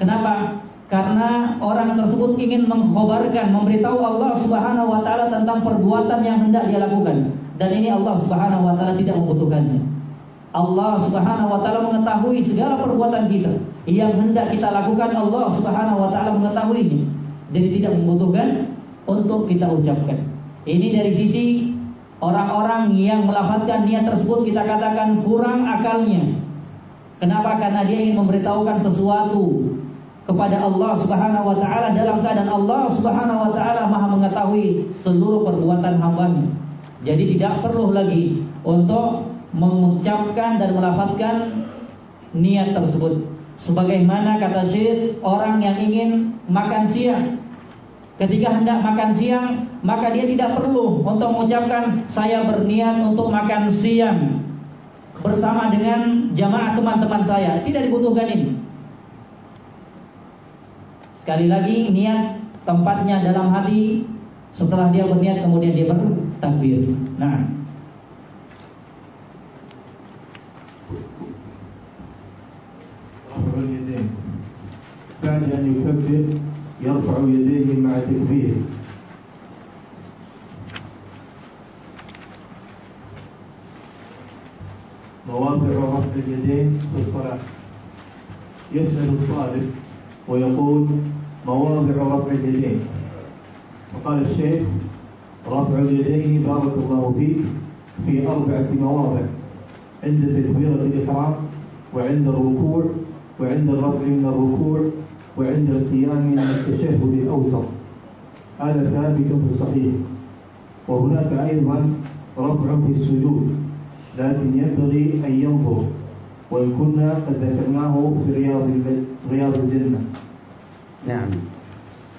Speaker 2: Kenapa? Karena orang tersebut ingin mengkhabarkan, memberitahu Allah Subhanahu wa taala tentang perbuatan yang hendak dia lakukan. Dan ini Allah Subhanahu wa taala tidak membutuhkannya. Allah Subhanahu wa taala mengetahui segala perbuatan kita yang hendak kita lakukan Allah Subhanahu wa taala mengetahuinya. Jadi tidak membutuhkan untuk kita ucapkan. Ini dari sisi orang-orang yang melafazkan niat tersebut kita katakan kurang akalnya. Kenapa? Karena dia ingin memberitahukan sesuatu kepada Allah Subhanahu wa taala dalam keadaan Allah Subhanahu wa taala Maha mengetahui seluruh perbuatan hambanya. Jadi tidak perlu lagi untuk mengucapkan dan melafazkan niat tersebut. Sebagaimana kata Syekh, orang yang ingin makan siang Ketika hendak makan siang, maka dia tidak perlu untuk mengucapkan saya berniat untuk makan siang bersama dengan jamaah teman-teman saya. Tidak dibutuhkan ini. Sekali lagi niat tempatnya dalam hati setelah dia berniat kemudian dia bertakbir. Nah,
Speaker 3: رفع اليدين بعد أن يكبر يرفع يديه مع تكبيره. مواضع رفع اليدين في الصلاة. يسأل الطالب ويقول مواضع رفع اليدين. وقال الشيخ رفع اليدين بارك الله فيك في أربعة مواضع. عند تكبيرة الإحرام وعند الركوع وعند الرفع من الركوع وعند القيام من التشهد الأوسط. هذا ثابت في الصحيح. وهناك أيضا رفع في السجود لكن ينبغي أن ينظر. وإن كنا قد ذكرناه في رياض رياض الجنة.
Speaker 1: نعم.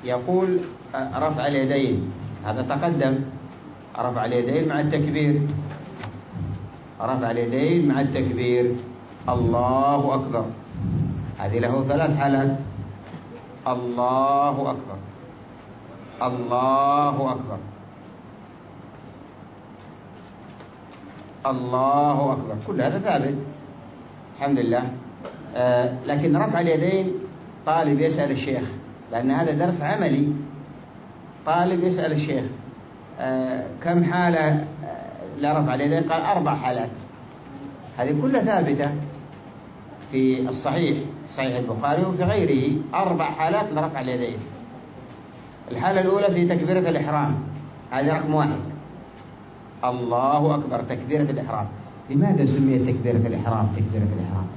Speaker 1: يقول رفع اليدين. هذا تقدم. رفع اليدين مع التكبير. رفع اليدين مع التكبير. الله أكبر. هذه له ثلاث حالات. الله أكبر. الله أكبر. الله أكبر. كل هذا ثابت. الحمد لله. آه لكن رفع اليدين طالب يسأل الشيخ لأن هذا درس عملي. طالب يسأل الشيخ آه كم حالة آه لرفع اليدين قال أربع حالات. هذه كلها ثابتة في الصحيح صحيح البخاري وفي غيره أربع حالات لرفع اليدين. الحالة الأولى في تكبيرة الإحرام هذه رقم واحد. الله أكبر تكبيرة الإحرام. لماذا سميت تكبيرة الإحرام تكبيرة الإحرام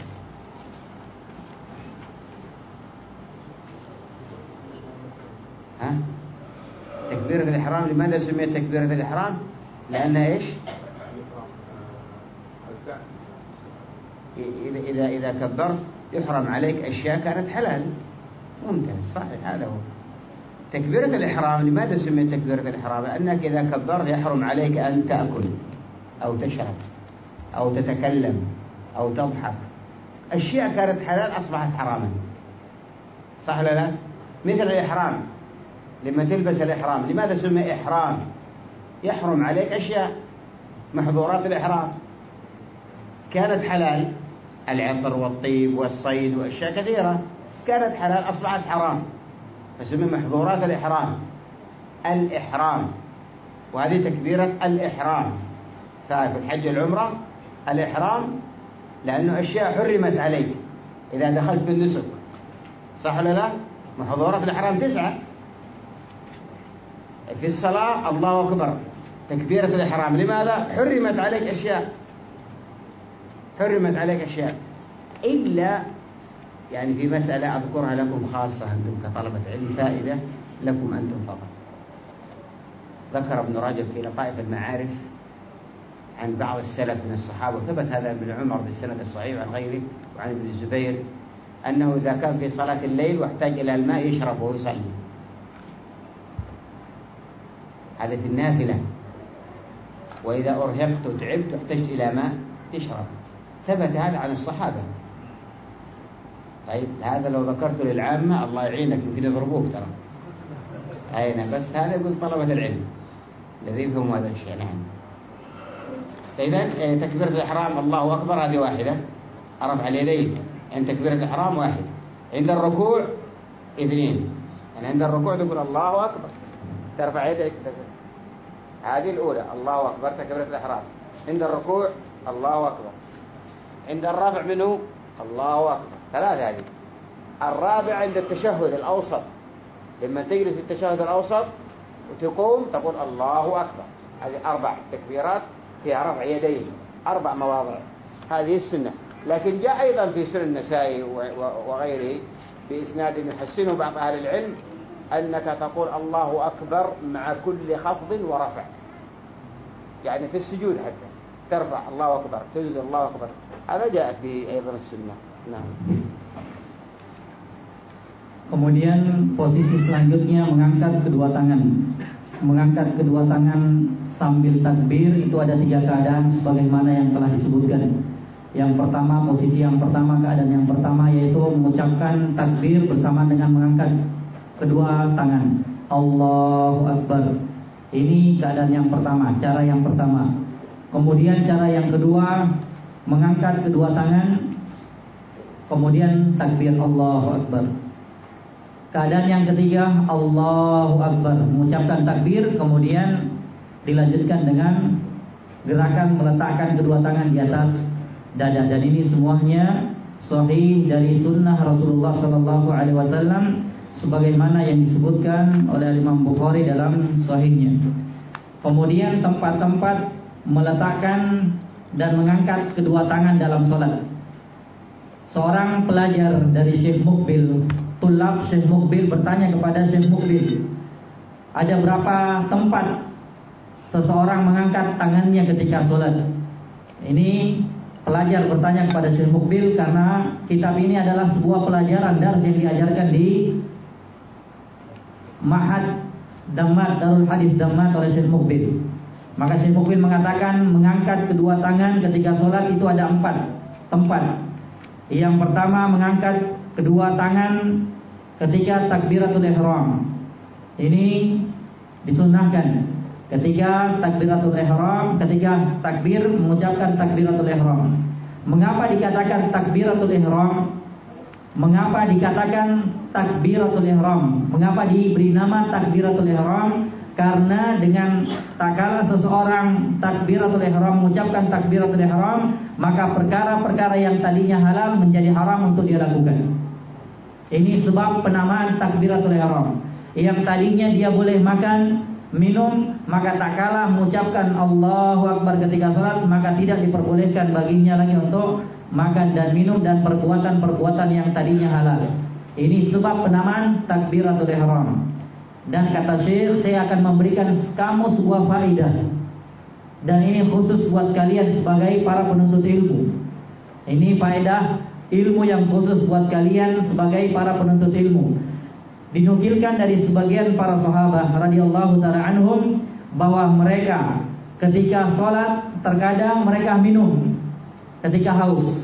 Speaker 1: ها تكبيرة الإحرام لماذا سميت تكبيرة الإحرام؟ لأنها إيش؟ إذا إذا إذا كبرت يحرم عليك أشياء كانت حلال. ممتاز صحيح هذا هو. تكبيرة الإحرام لماذا سميت تكبيرة الإحرام؟ لأنك إذا كبرت يحرم عليك أن تأكل أو تشرب أو تتكلم أو تضحك. أشياء كانت حلال أصبحت حراما. صح ولا لا؟ مثل الإحرام. لما تلبس الإحرام. لماذا سمي إحرام؟ يحرم عليك أشياء. محظورات الإحرام. كانت حلال العطر والطيب والصيد وأشياء كثيرة. كانت حلال أصبحت حرام. فسمي محظورات الإحرام. الإحرام. وهذه تكبيرة الإحرام. في الحج العمرة الإحرام لأنه أشياء حرمت عليك. إذا دخلت في النسك صح ولا لا؟ محظورات الإحرام تسعة. في الصلاة الله أكبر. تكبيرة الإحرام. لماذا؟ حرمت عليك أشياء. حرمت عليك أشياء. إلا يعني في مسألة أذكرها لكم خاصة أنتم كطلبة علم فائدة لكم أنتم فقط. ذكر ابن رجب في لطائف المعارف عن بعض السلف من الصحابة. وثبت هذا ابن عمر بالسند الصحيح عن غيره وعن ابن الزبير أنه إذا كان في صلاة الليل واحتاج إلى الماء يشرب ويصلي. في النافلة. وإذا أرهقت وتعبت واحتجت إلى ماء تشرب. ثبت هذا عن الصحابة. طيب هذا لو ذكرته للعامة الله يعينك يمكن يضربوك ترى. أين؟ بس هذا يقول طلبة العلم. الذي يفهم هذا الشيء نعم. فإذا تكبيرة الإحرام الله أكبر هذه واحدة. رفع اليدين عند تكبيرة الإحرام واحد. عند الركوع اثنين. يعني عند الركوع تقول الله أكبر. ترفع يديك هذه الأولى. الله أكبر. تكبيرة الإحرام. عند الركوع. الله أكبر. عند الرفع منه. الله أكبر. ثلاثة هذه. الرابع عند التشهد الأوسط. لما تجلس في التشهد الأوسط وتقوم تقول الله أكبر. هذه أربع تكبيرات فيها رفع يدين أربع مواضع. هذه السنة. لكن جاء أيضا في سنن النسائي وغيره بإسناد يحسنه بعض أهل العلم أنك تقول الله أكبر مع كل خفض ورفع يعني في السجود حتى ترفع الله أكبر تنزل الله أكبر هذا جاء في أيضا السنة نعم
Speaker 2: Kemudian posisi selanjutnya mengangkat kedua tangan. Mengangkat kedua tangan sambil takbir itu ada tiga keadaan sebagaimana yang telah disebutkan. Yang pertama, posisi yang pertama, keadaan yang pertama yaitu mengucapkan takbir bersama dengan mengangkat kedua tangan. Allahu Akbar. Ini keadaan yang pertama, cara yang pertama. Kemudian cara yang kedua, mengangkat kedua tangan. Kemudian takbir Allahu Akbar. Keadaan yang ketiga, Allahu Akbar. Mengucapkan takbir, kemudian dilanjutkan dengan gerakan meletakkan kedua tangan di atas dada. Dan ini semuanya sahih dari sunnah Rasulullah Sallallahu Alaihi Wasallam sebagaimana yang disebutkan oleh Imam Bukhari dalam sahihnya. Kemudian tempat-tempat meletakkan dan mengangkat kedua tangan dalam sholat. Seorang pelajar dari Syekh Mukbil, tulab Syekh Mukbil bertanya kepada Syekh Mukbil, ada berapa tempat seseorang mengangkat tangannya ketika sholat? Ini pelajar bertanya kepada Syekh Mukbil karena kitab ini adalah sebuah pelajaran dars yang diajarkan di Ma'had Dammat Darul Hadis Dammat oleh Syekh Mukbil. Maka Syekh Mukbil mengatakan mengangkat kedua tangan ketika sholat itu ada empat tempat. Yang pertama mengangkat kedua tangan ketika takbiratul ihram. Ini disunahkan ketika takbiratul ihram, ketika takbir mengucapkan takbiratul ihram. Mengapa dikatakan takbiratul ihram? Mengapa dikatakan takbiratul ihram? Mengapa diberi nama takbiratul ihram? Karena dengan takala seseorang takbiratul ihram mengucapkan takbiratul ihram, maka perkara-perkara yang tadinya halal menjadi haram untuk dia lakukan. Ini sebab penamaan takbiratul ihram. Yang tadinya dia boleh makan, minum, maka tak kalah mengucapkan Allahu Akbar ketika sholat, maka tidak diperbolehkan baginya lagi untuk makan dan minum dan perbuatan-perbuatan yang tadinya halal. Ini sebab penamaan takbiratul ihram. Dan kata Syekh, saya akan memberikan kamu sebuah faidah. Dan ini khusus buat kalian sebagai para penuntut ilmu. Ini faedah ilmu yang khusus buat kalian sebagai para penuntut ilmu. Dinukilkan dari sebagian para sahabat radhiyallahu taala anhum bahwa mereka ketika sholat terkadang mereka minum ketika haus.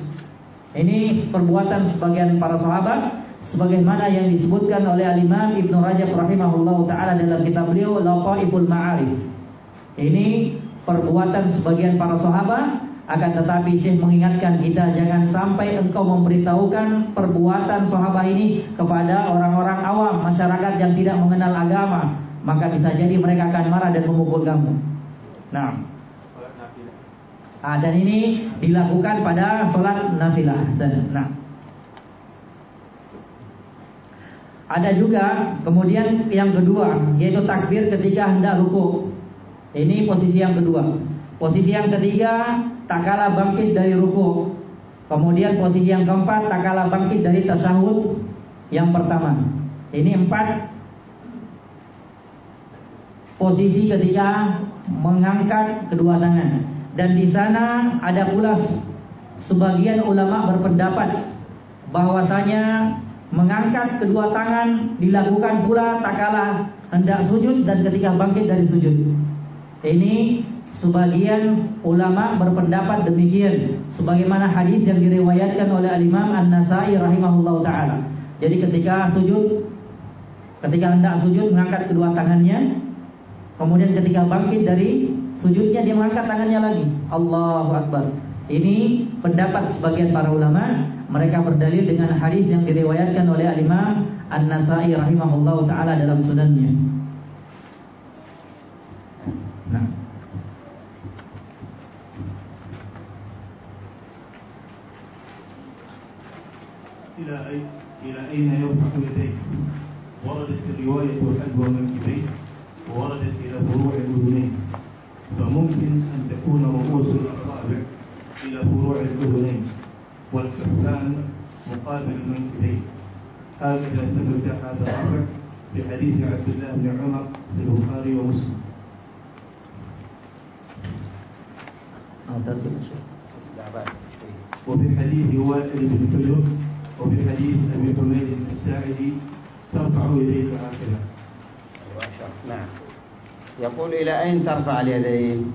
Speaker 2: Ini perbuatan sebagian para sahabat sebagaimana yang disebutkan oleh Al-Imam Ibnu Rajab rahimahullah taala dalam kitab beliau Laqaiful Ma'arif. Ini perbuatan sebagian para sahabat akan tetapi Syekh mengingatkan kita jangan sampai engkau memberitahukan perbuatan sahabat ini kepada orang-orang awam, masyarakat yang tidak mengenal agama, maka bisa jadi mereka akan marah dan memukul kamu. Nah, Ah, dan ini dilakukan pada sholat nafilah. Nah, ada juga kemudian yang kedua yaitu takbir ketika hendak ruku. Ini posisi yang kedua. Posisi yang ketiga tak kalah bangkit dari ruku. Kemudian posisi yang keempat tak kalah bangkit dari tasahud yang pertama. Ini empat posisi ketika mengangkat kedua tangan. Dan di sana ada pula sebagian ulama berpendapat bahwasanya mengangkat kedua tangan dilakukan pula tak kalah hendak sujud dan ketika bangkit dari sujud. Ini sebagian ulama berpendapat demikian sebagaimana hadis yang diriwayatkan oleh Al-Imam An-Nasai rahimahullah taala. Jadi ketika sujud ketika hendak sujud mengangkat kedua tangannya kemudian ketika bangkit dari Sujudnya dia mengangkat tangannya lagi. Allahu Akbar. Ini pendapat sebagian para ulama. Mereka berdalil dengan hadis yang diriwayatkan oleh Al-Imam An-Nasai rahimahullah taala dalam sunannya. Nah.
Speaker 3: إلى أين إلى أين يرفع يديه؟ وردت الرواية حذو منكبيه ووردت إلى فروع الأذنين فممكن أن تكون رؤوس الأصابع إلى فروع الأذنين والكفان مقابل المنكبين هكذا ثبت هذا الرفع في حديث عبد الله بن عمر في البخاري ومسلم. وفي حديث وائل بن حجر وفي حديث أبي حميد الساعدي ترفع يديك هكذا.
Speaker 1: نعم. يقول إلى أين ترفع اليدين؟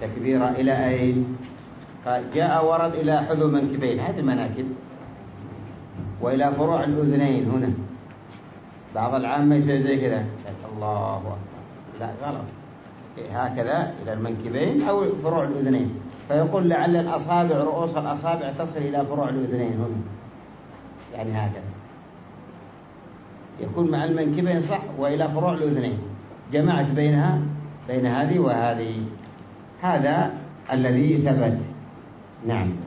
Speaker 1: تكبيرة إلى أين؟ قال جاء ورد إلى حذو منكبين هذه المناكب. وإلى فروع الأذنين هنا. بعض العامة يصير زي كذا. الله أكبر. لا غلط. إيه هكذا إلى المنكبين أو فروع الأذنين. فيقول لعل الأصابع رؤوس الأصابع تصل إلى فروع الأذنين هنا. يعني هكذا. يكون مع المنكبين صح وإلى فروع الأذنين. جمعت بينها بين هذه وهذه. هذا الذي ثبت. Nah, hmm.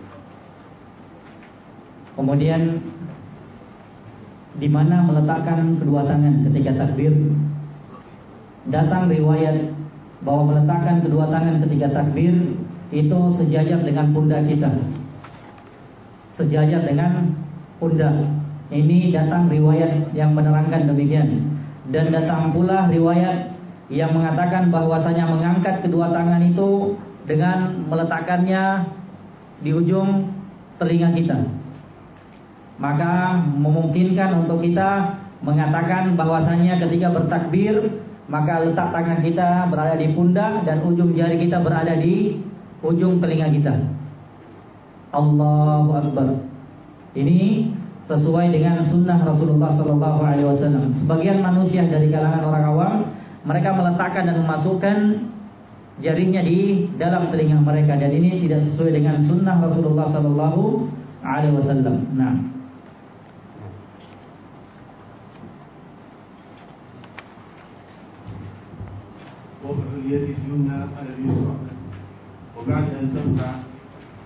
Speaker 2: kemudian di mana meletakkan kedua tangan ketika takbir? Datang riwayat bahwa meletakkan kedua tangan ketika takbir itu sejajar dengan pundak kita. Sejajar dengan pundak. Ini datang riwayat yang menerangkan demikian. Dan datang pula riwayat yang mengatakan bahwasanya mengangkat kedua tangan itu dengan meletakkannya di ujung telinga kita maka memungkinkan untuk kita mengatakan bahwasanya ketika bertakbir maka letak tangan kita berada di pundak dan ujung jari kita berada di ujung telinga kita. Allahu Akbar. Ini sesuai dengan sunnah Rasulullah Sallallahu Alaihi Wasallam. Sebagian manusia dari kalangan orang awam mereka meletakkan dan memasukkan jarinya di dalam telinga mereka dan ini tidak sesuai dengan sunnah Rasulullah Sallallahu Alaihi Wasallam. Nah.
Speaker 3: وضع اليد اليمنى على اليسرى وبعد أن ترفع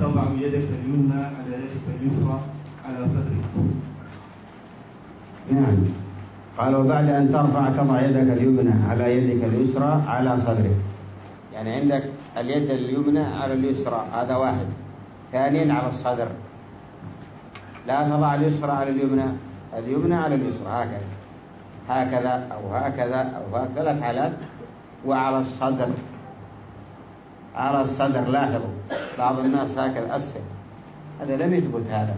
Speaker 3: تضع يدك اليمنى على يدك اليسرى على صدرك
Speaker 1: نعم قال وبعد أن ترفع تضع يدك اليمنى على يدك اليسرى على صدرك يعني عندك اليد اليمنى على اليسرى هذا واحد. ثانيا على الصدر. لا تضع اليسرى على اليمنى اليمنى على اليسرى هكذا. هكذا أو هكذا أو هكذا ثلاث حالات. وعلى الصدر. على الصدر لاحظوا. بعض الناس هكذا أسفل. هذا لم يثبت هذا.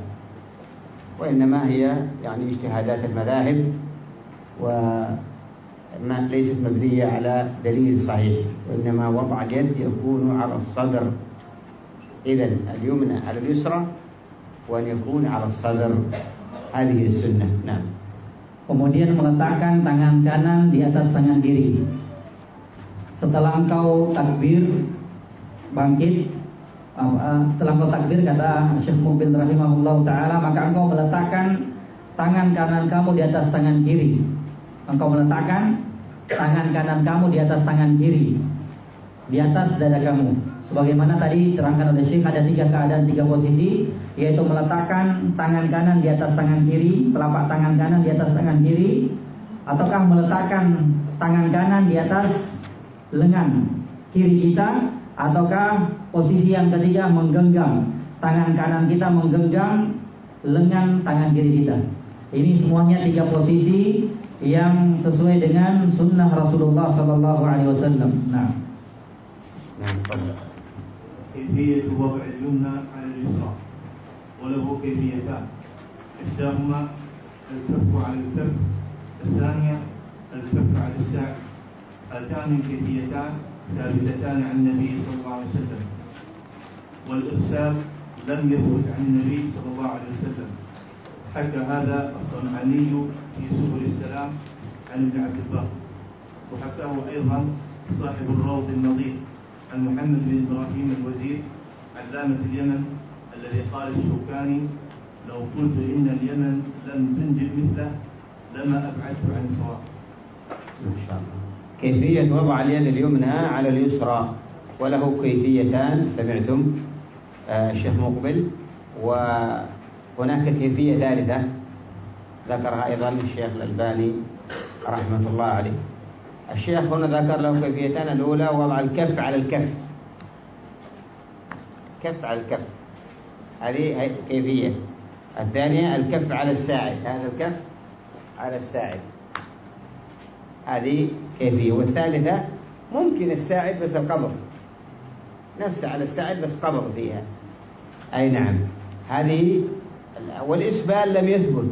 Speaker 1: وإنما هي يعني اجتهادات المذاهب وما ليست مبنية على دليل صحيح وإنما وضع اليد يكون على الصدر إذا اليمنى على اليسرى وأن يكون على الصدر هذه السنة نعم
Speaker 2: Kemudian meletakkan tangan kanan di atas tangan kiri. Setelah engkau takbir bangkit uh, setelah engkau takbir kata Syekh Mubin rahimahullah taala maka engkau meletakkan tangan kanan kamu di atas tangan kiri. Engkau meletakkan tangan kanan kamu di atas tangan kiri. Di atas dada kamu. Sebagaimana tadi terangkan oleh Syekh ada tiga keadaan, tiga posisi, yaitu meletakkan tangan kanan di atas tangan kiri, telapak tangan kanan di atas tangan kiri, ataukah meletakkan tangan kanan di atas lengan kiri kita, ataukah posisi yang ketiga menggenggam tangan kanan kita menggenggam lengan tangan kiri kita. Ini semuanya tiga posisi yang sesuai dengan sunnah Rasulullah Sallallahu Alaihi Wasallam. Nah.
Speaker 1: نعم
Speaker 3: كيفية وضع اليمنى على اليسرى وله كيفيتان إحداهما الكف على الكف الثانية الكف على الساعد هاتان الكيفيتان ثابتتان عن النبي صلى الله عليه وسلم والإرسال لم يثبت عن النبي صلى الله عليه وسلم حكى هذا الصنعاني في سبل السلام عن ابن عبد البر. وحكاه أيضا صاحب الروض النظير عن محمد بن إبراهيم الوزير علامة اليمن الذي قال الشوكاني لو قلت إن اليمن لم تنجب مثله لما أبعدت عن الصواب
Speaker 1: ما شاء الله. كيفية وضع اليد اليمنى على اليسرى وله كيفيتان سمعتم آه، الشيخ مقبل وهناك كيفية ثالثة ذكرها أيضا الشيخ الألباني رحمة الله عليه. الشيخ هنا ذكر له كيفيتان الأولى وضع الكف على الكف. كف على الكف. هذه كيفية. الثانية الكف على الساعد. هذا الكف على الساعد. هذه كيفية. والثالثة ممكن الساعد بس القبض نفسه على الساعد بس قبض فيها. أي نعم. هذه والإسبال لم يثبت.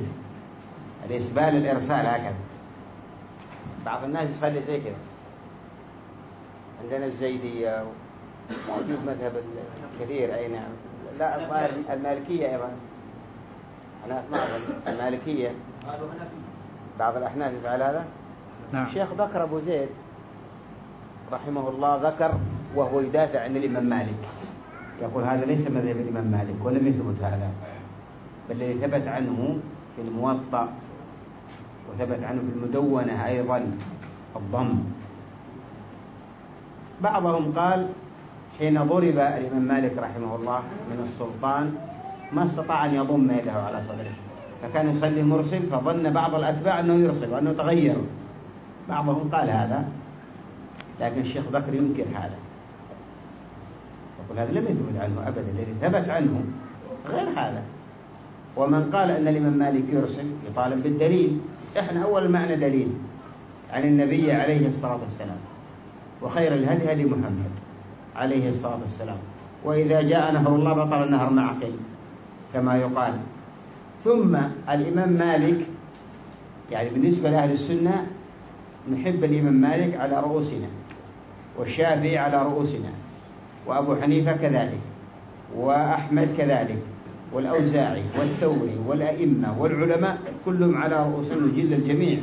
Speaker 1: الإسبال الإرسال هكذا. بعض الناس يصلي زي كذا عندنا الزيدية موجود مذهب كثير أي نعم. لا الظاهر المالكية أيضا. أنا ما أظن المالكية. بعض الأحناف يفعل هذا.
Speaker 2: نعم.
Speaker 1: الشيخ بكر أبو زيد رحمه الله ذكر وهو يدافع عن الإمام مالك. يقول هذا ليس مذهب الإمام مالك ولم يثبت هذا. الذي ثبت عنه في الموطأ وثبت عنه في المدونة أيضا الضم. بعضهم قال حين ضرب الإمام مالك رحمه الله من السلطان ما استطاع أن يضم يده على صدره فكان يصلي مرسل فظن بعض الأتباع أنه يرسل وأنه تغير. بعضهم قال هذا لكن الشيخ بكر ينكر هذا. يقول هذا لم يثبت عنه أبدا الذي ثبت عنه غير هذا. ومن قال أن الإمام مالك يرسل يطالب بالدليل إحنا أول معنى دليل عن النبي عليه الصلاة والسلام. وخير الهدي هدي محمد عليه الصلاة والسلام. وإذا جاء نهر الله بطل النهر معقل كما يقال. ثم الإمام مالك يعني بالنسبة لأهل السنة نحب الإمام مالك على رؤوسنا والشافعي على رؤوسنا وأبو حنيفة كذلك وأحمد كذلك. والأوزاعي والثوري والأئمة والعلماء كلهم على رؤوسنا نجل الجميع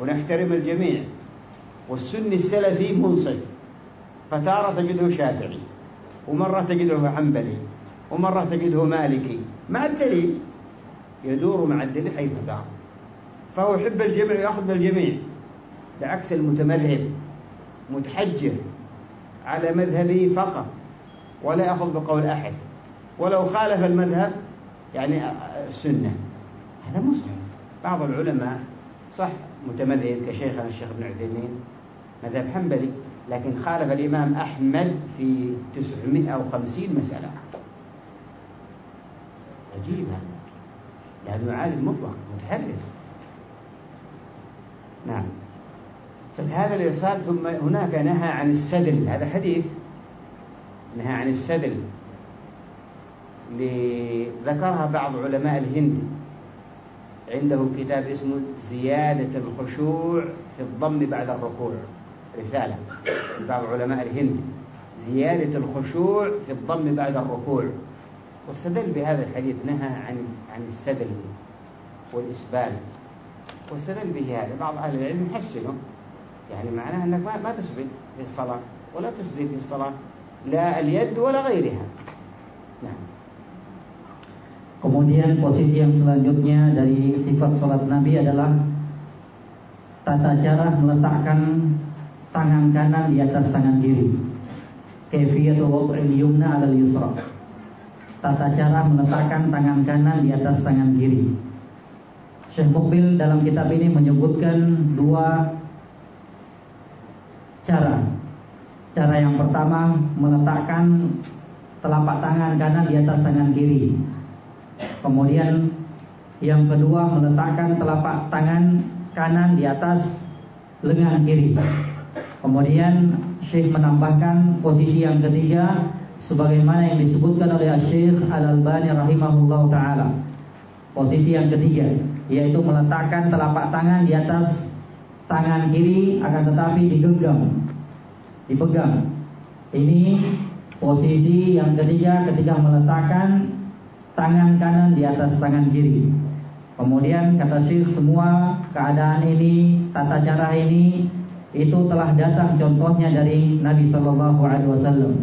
Speaker 1: ونحترم الجميع. والسني السلفي منصف فتارة تجده شافعي ومرة تجده حنبلي ومرة تجده مالكي مع الدليل يدور مع الدليل حيث دار. فهو يحب الجميع ويأخذ بالجميع بعكس المتمذهب متحجر على مذهبه فقط ولا يأخذ بقول أحد. ولو خالف المذهب يعني السنة هذا مصحف بعض العلماء صح متمذهب كشيخنا الشيخ ابن عثيمين مذهب حنبلي لكن خالف الإمام أحمد في 950 مسألة. عجيب هذا. لأنه عالم مطلق متحرر نعم. فهذا الإرسال ثم هناك نهى عن السدل. هذا حديث. نهى عن السدل. ذكرها بعض علماء الهند. عنده كتاب اسمه زيادة الخشوع في الضم بعد الركوع. رسالة بعض علماء الهند. زيادة الخشوع في الضم بعد الركوع. واستدل بهذا الحديث نهى عن عن السدل والإسبال. واستدل به هذا. بعض أهل العلم يحسنه. يعني معناه أنك ما, تسبل في الصلاة ولا تسبل في الصلاة. لا اليد ولا غيرها. نعم.
Speaker 2: Kemudian posisi yang selanjutnya dari sifat sholat Nabi adalah tata cara meletakkan tangan kanan di atas tangan kiri. Kaifiyatul yumna 'ala yusra. Tata cara meletakkan tangan kanan di atas tangan kiri. Syekh Mukbil dalam kitab ini menyebutkan dua cara. Cara yang pertama meletakkan telapak tangan kanan di atas tangan kiri. Kemudian yang kedua meletakkan telapak tangan kanan di atas lengan kiri. Kemudian Syekh menambahkan posisi yang ketiga sebagaimana yang disebutkan oleh Syekh Al-Albani rahimahullah taala. Posisi yang ketiga yaitu meletakkan telapak tangan di atas tangan kiri akan tetapi digenggam, dipegang. Ini posisi yang ketiga ketika meletakkan tangan kanan di atas tangan kiri. Kemudian kata Syekh semua keadaan ini, tata cara ini itu telah datang contohnya dari Nabi Shallallahu Alaihi Wasallam.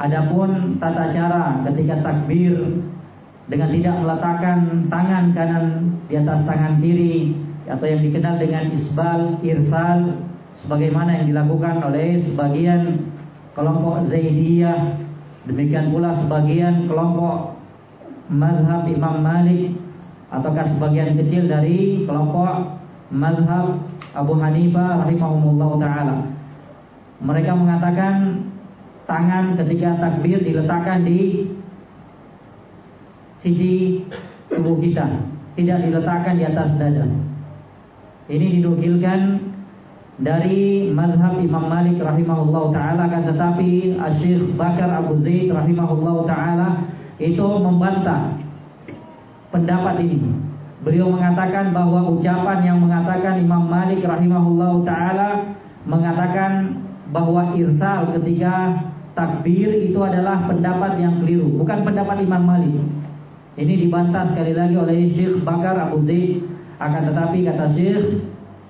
Speaker 2: Adapun tata cara ketika takbir dengan tidak meletakkan tangan kanan di atas tangan kiri atau yang dikenal dengan isbal, irsal sebagaimana yang dilakukan oleh sebagian kelompok Zaidiyah demikian pula sebagian kelompok mazhab Imam Malik ataukah sebagian kecil dari kelompok mazhab Abu Hanifah rahimahumullah taala. Mereka mengatakan tangan ketika takbir diletakkan di sisi tubuh kita, tidak diletakkan di atas dada. Ini dinukilkan dari mazhab Imam Malik rahimahullah taala kan tetapi Syekh Bakar Abu Zaid rahimahullah taala itu membantah pendapat ini. Beliau mengatakan bahwa ucapan yang mengatakan Imam Malik rahimahullah taala mengatakan bahwa irsal ketika takbir itu adalah pendapat yang keliru, bukan pendapat Imam Malik. Ini dibantah sekali lagi oleh Syekh Bakar Abu Zaid Akan tetapi kata Syekh,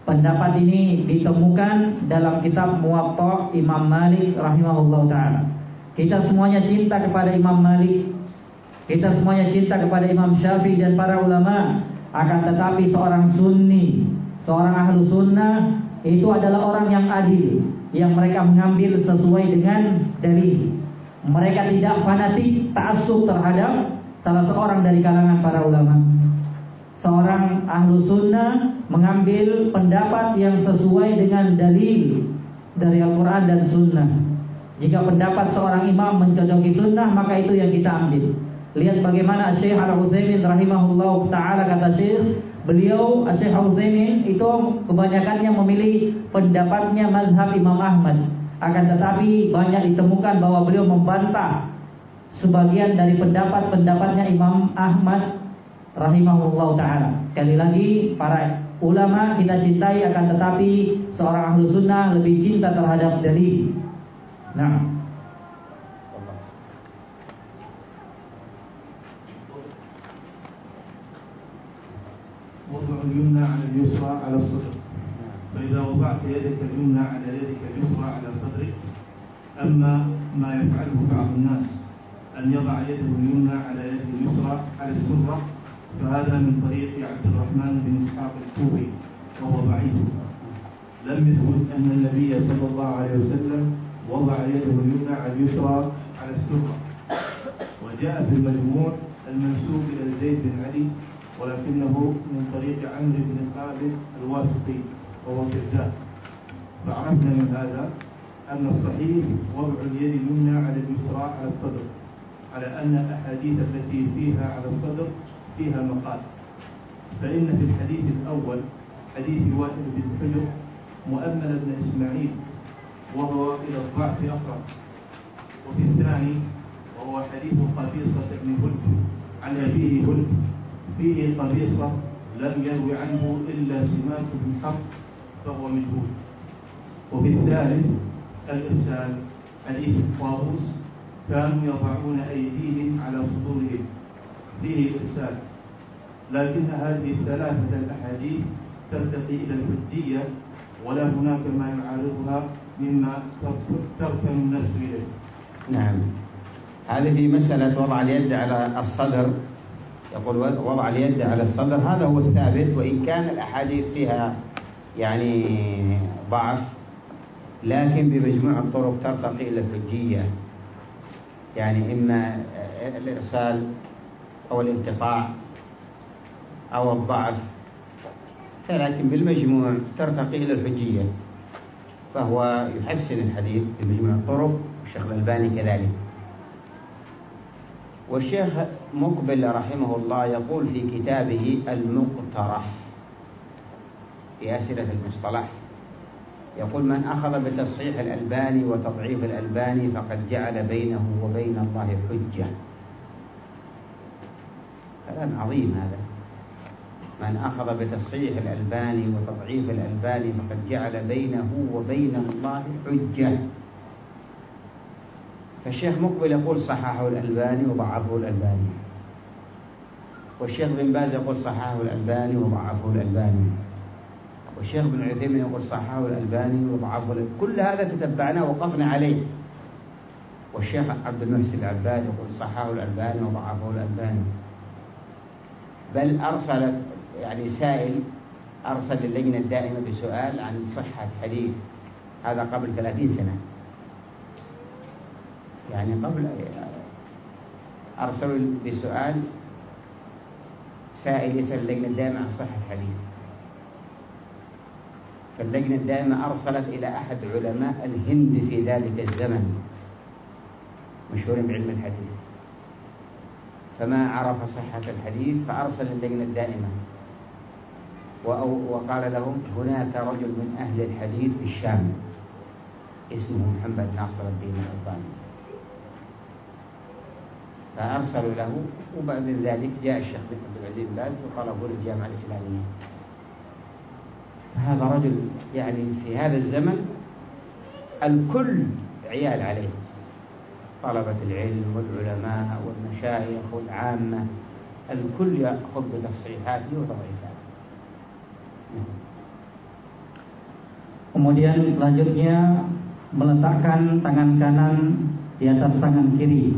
Speaker 2: pendapat ini ditemukan dalam kitab Muwatta Imam Malik rahimahullah taala. Kita semuanya cinta kepada Imam Malik. Kita semuanya cinta kepada Imam Syafi'i dan para ulama. Akan tetapi seorang sunni, seorang ahlu sunnah itu adalah orang yang adil, yang mereka mengambil sesuai dengan dalil. Mereka tidak fanatik, taksub terhadap salah seorang dari kalangan para ulama seorang ahlu sunnah mengambil pendapat yang sesuai dengan dalil dari Al-Quran dan sunnah. Jika pendapat seorang imam mencocoki sunnah, maka itu yang kita ambil. Lihat bagaimana Syekh Al-Utsaimin rahimahullah taala kata Syekh, beliau Syekh Al-Utsaimin itu kebanyakannya memilih pendapatnya mazhab Imam Ahmad. Akan tetapi banyak ditemukan bahwa beliau membantah sebagian dari pendapat-pendapatnya Imam Ahmad rahimahullah taala. Sekali lagi para ulama kita cintai akan tetapi seorang ahlu sunnah lebih cinta terhadap dalil. Nah.
Speaker 3: اليمنى على اليسرى على الصدر. فإذا وضعت يدك اليمنى على يدك اليسرى على صدرك أما ما يفعله بعض الناس أن يضع يده اليمنى على يده اليسرى على السرة فهذا من طريق عبد الرحمن بن إسحاق الكوفي وهو ضعيف. لم يثبت أن النبي صلى الله عليه وسلم وضع يده اليمنى على اليسرى على السرة. وجاء في المجموع المنسوب إلى زيد بن علي ولكنه من طريق عمرو بن خالد الواسطي وهو كذاب فعرفنا من هذا أن الصحيح وضع اليد اليمنى على اليسرى على الصدر على أن الأحاديث التي فيها على الصدر فيها مقال. فإن في الحديث الأول حديث وائل بن حجر مؤمل بن إسماعيل وهو إلى الضعف أقرب. وفي الثاني وهو حديث قبيصة بن هلب عن أبيه هلب فيه قبيصة لم يروي عنه إلا سماك بن حق فهو مجهول وفي الثالث الإرسال حديث طاووس كانوا يضعون أيديهم على صدورهم فيه إرسال لكن هذه الثلاثة الأحاديث ترتقي إلى الحجية ولا هناك ما يعارضها مما تركن النفس إليه.
Speaker 1: نعم. هذه مسألة وضع اليد على الصدر. يقول وضع اليد على الصدر هذا هو الثابت وإن كان الأحاديث فيها يعني ضعف لكن بمجموع الطرق ترتقي إلى الحجية. يعني إما الإرسال أو الانقطاع أو الضعف. لكن بالمجموع ترتقي إلى الحجية. فهو يحسن الحديث بمجموع الطرق الشيخ الألباني كذلك. والشيخ مقبل رحمه الله يقول في كتابه المقترح. في أسئلة المصطلح. يقول من أخذ بتصحيح الألباني وتضعيف الألباني فقد جعل بينه وبين الله حجة. كلام عظيم هذا. من أخذ بتصحيح الألباني وتضعيف الألباني فقد جعل بينه وبين الله حجة. فالشيخ مقبل يقول صححه الألباني وضعفه الألباني. والشيخ بن باز يقول صححه الألباني وضعفه الألباني. والشيخ بن عثيمين يقول صححه الألباني وضعفه كل هذا تتبعناه ووقفنا عليه. والشيخ عبد المحسن العباد يقول صححه الألباني وضعفه الألباني. بل أرسلت يعني سائل أرسل اللجنة الدائمة بسؤال عن صحة حديث هذا قبل ثلاثين سنة. يعني قبل أرسلوا بسؤال سائل يسأل اللجنة الدائمة عن صحة حديث فاللجنة الدائمة أرسلت إلى أحد علماء الهند في ذلك الزمن مشهور بعلم الحديث. فما عرف صحة الحديث فأرسل اللجنة الدائمة. وقال لهم هناك رجل من أهل الحديث في الشام اسمه محمد ناصر الدين الألباني. فأرسلوا له وبعد ذلك جاء الشيخ بن عبد العزيز باز وطلبوا للجامعة الإسلامية هذا رجل يعني في هذا الزمن الكل عيال عليه. طلبة العلم والعلماء والمشايخ والعامة الكل يأخذ بتصحيحاته وتضعيفاته
Speaker 2: Kemudian selanjutnya meletakkan tangan kanan di atas tangan kiri.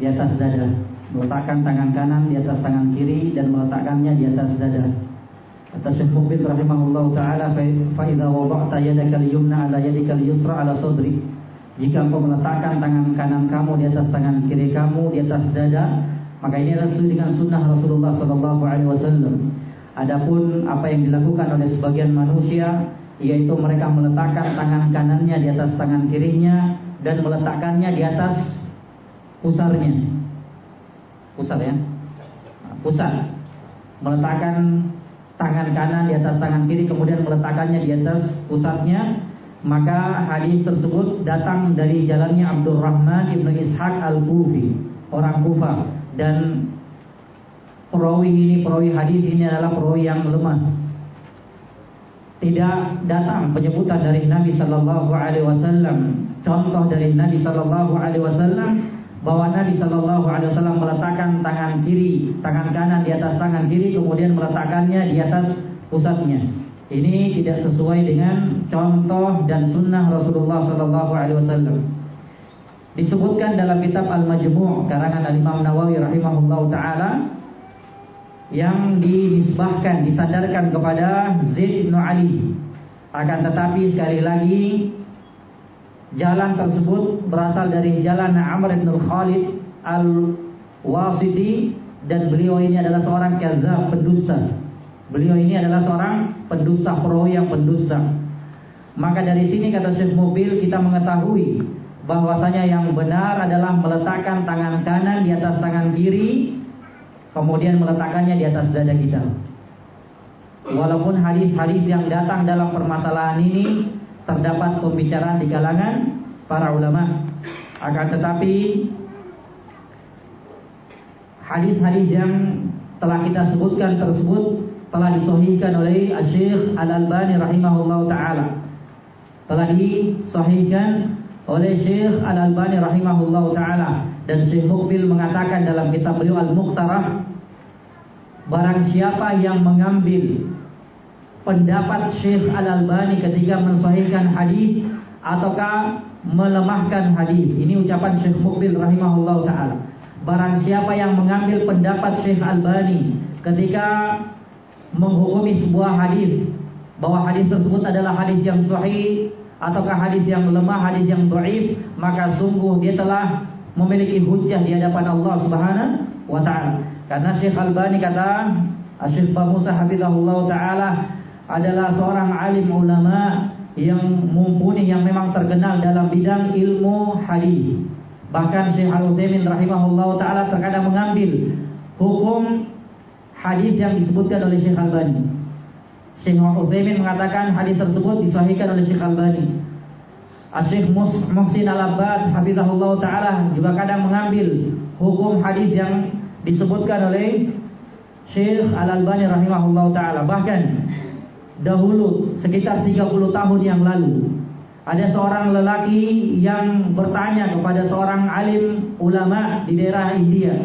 Speaker 2: Di atas dada. Meletakkan tangan kanan di atas tangan kiri dan meletakkannya di atas dada. Kata Syekh Mubin rahimahullah taala fa idza wada'ta yadaka al-yumna ala yadika ala sadri. Jika engkau meletakkan tangan kanan kamu di atas tangan kiri kamu di atas dada, maka ini adalah sesuai dengan sunnah Rasulullah sallallahu alaihi wasallam. Adapun apa yang dilakukan oleh sebagian manusia yaitu mereka meletakkan tangan kanannya di atas tangan kirinya dan meletakkannya di atas pusarnya. Pusar ya. Pusar. Meletakkan tangan kanan di atas tangan kiri kemudian meletakkannya di atas pusatnya maka hadis tersebut datang dari jalannya Abdurrahman ibnu Ishaq al-Kufi orang Kufa dan perawi ini perawi hadis ini adalah perawi yang lemah tidak datang penyebutan dari Nabi Shallallahu Alaihi Wasallam. Contoh dari Nabi Shallallahu Alaihi Wasallam bahwa Nabi Shallallahu Alaihi Wasallam meletakkan tangan kiri, tangan kanan di atas tangan kiri, kemudian meletakkannya di atas pusatnya. Ini tidak sesuai dengan contoh dan sunnah Rasulullah Shallallahu Alaihi Wasallam. Disebutkan dalam kitab Al-Majmu' karangan Al Imam Nawawi rahimahullah taala yang dinisbahkan, disandarkan kepada Zaid bin Ali. Akan tetapi sekali lagi jalan tersebut berasal dari jalan Amr bin Khalid al-Wasiti dan beliau ini adalah seorang kazab pendusta. Beliau ini adalah seorang pendusta perawi yang pendusta. Maka dari sini kata Syekh Mobil kita mengetahui bahwasanya yang benar adalah meletakkan tangan kanan di atas tangan kiri kemudian meletakkannya di atas dada kita. Walaupun hadis-hadis yang datang dalam permasalahan ini terdapat pembicaraan di kalangan para ulama, akan tetapi hadis-hadis yang telah kita sebutkan tersebut telah disahihkan oleh Syekh Al-Albani rahimahullah taala. Telah disahihkan oleh Syekh Al-Albani rahimahullah taala dan Syekh Mukbil mengatakan dalam kitab beliau Al-Muqtarah barang siapa yang mengambil pendapat Syekh Al-Albani ketika mensahihkan hadis ataukah melemahkan hadis ini ucapan Syekh Mukbil rahimahullah taala barang siapa yang mengambil pendapat Syekh Al-Albani ketika menghukumi sebuah hadis bahwa hadis tersebut adalah hadis yang sahih ataukah hadis yang lemah hadis yang dhaif maka sungguh dia telah memiliki hujah di hadapan Allah Subhanahu wa taala. Karena Syekh Albani kata Syekh Musa Habibullah taala adalah seorang alim ulama yang mumpuni yang memang terkenal dalam bidang ilmu hadis. Bahkan Syekh Al-Utsaimin rahimahullah taala terkadang mengambil hukum hadis yang disebutkan oleh Syekh Albani. Syekh Al-Utsaimin mengatakan hadis tersebut disahihkan oleh Syekh Albani. Asyik Muhsin Al-Abbad Habibullah Ta'ala juga kadang mengambil hukum hadis yang disebutkan oleh Syekh Al-Albani rahimahullah ta'ala Bahkan dahulu sekitar 30 tahun yang lalu. Ada seorang lelaki yang bertanya kepada seorang alim ulama di daerah India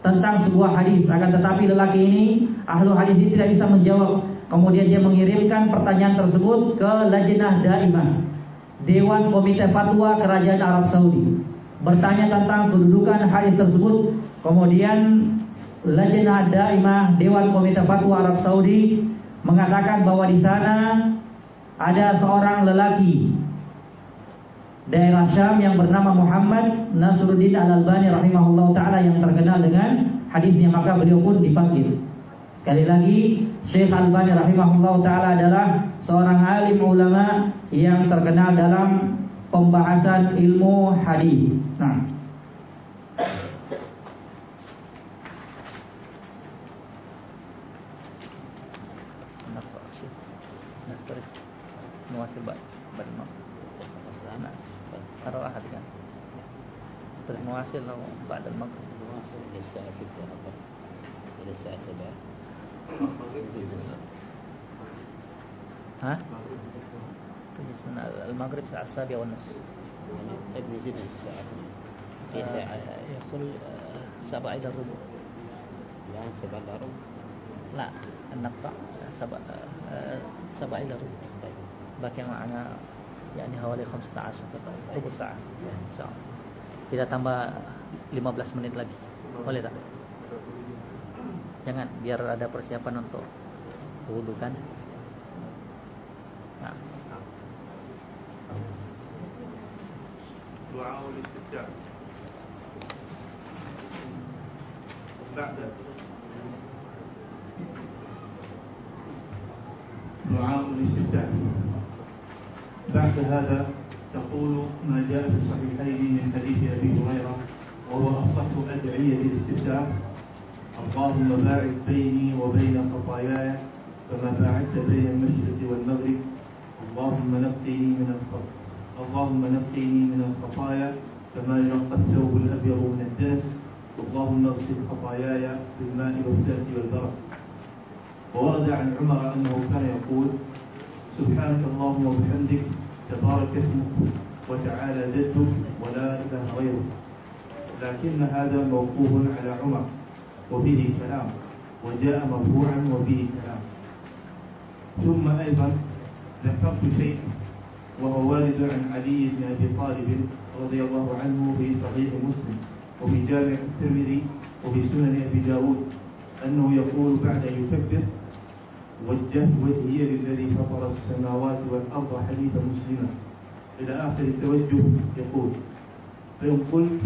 Speaker 2: Tentang sebuah hadis. Akan tetapi lelaki ini ahlu hadis ini tidak bisa menjawab. Kemudian dia mengirimkan pertanyaan tersebut ke Lajnah Daimah Dewan Komite Fatwa Kerajaan Arab Saudi. Bertanya tentang kedudukan hadis tersebut. Kemudian Lajnah Daimah Dewan Komite Fatwa Arab Saudi mengatakan bahwa di sana ada seorang lelaki daerah Syam yang bernama Muhammad Nasruddin Al-Albani rahimahullah taala yang terkenal dengan hadisnya maka beliau pun dipanggil. Sekali lagi Syekh Al-Albani rahimahullah taala adalah seorang alim ulama yang terkenal dalam pembahasan ilmu hadis. Nah.
Speaker 4: مواصل بعد المغرب.
Speaker 1: مواصل إلى الساعة 6 إلى الساعة 7
Speaker 4: ها؟ المغرب الساعة السابعة والنصف.
Speaker 1: ابن زيد الساعة في ساعة
Speaker 4: يقول سبعة إلى الربع.
Speaker 1: الآن سبعة إلا ربع
Speaker 2: لا النقطة آه، سبع إلى ربع باقي معنا يعني حوالي 15 ربع ساعة. إن شاء الله. kita tambah 15 menit lagi boleh tak? jangan biar ada persiapan untuk wudhu kan nah.
Speaker 3: دعاء الاستفتاح بعد دعاء الاستفتاح بعد هذا تقول ما جاء في الصحيحين من حديث أبي هريرة وهو أصح أدعية الاستفتاح اللهم باعد بيني وبين خطاياي كما باعدت بين المشرق والمغرب. اللهم نقني من الخطا اللهم نقني من الخطايا كما ينقى الثوب الأبيض من الدنس اللهم اغسل خطاياي بالماء والثلج والبرد. وورد عن عمر أنه كان يقول سبحانك اللهم وبحمدك تبارك اسمك وتعالى جدك ولا إله غيرك لكن هذا موقوف على عمر وبه كلام وجاء مرفوعا وبه كلام. ثم أيضا ذكرت شيء وهو وارد عن علي بن أبي طالب رضي الله عنه في صحيح مسلم وفي جامع الترمذي وفي سنن أبي داود أنه يقول بعد أن يكبر وجهت وجهي للذي فطر السماوات والأرض حديث مسلما. إلى آخر التوجه يقول فإن قلت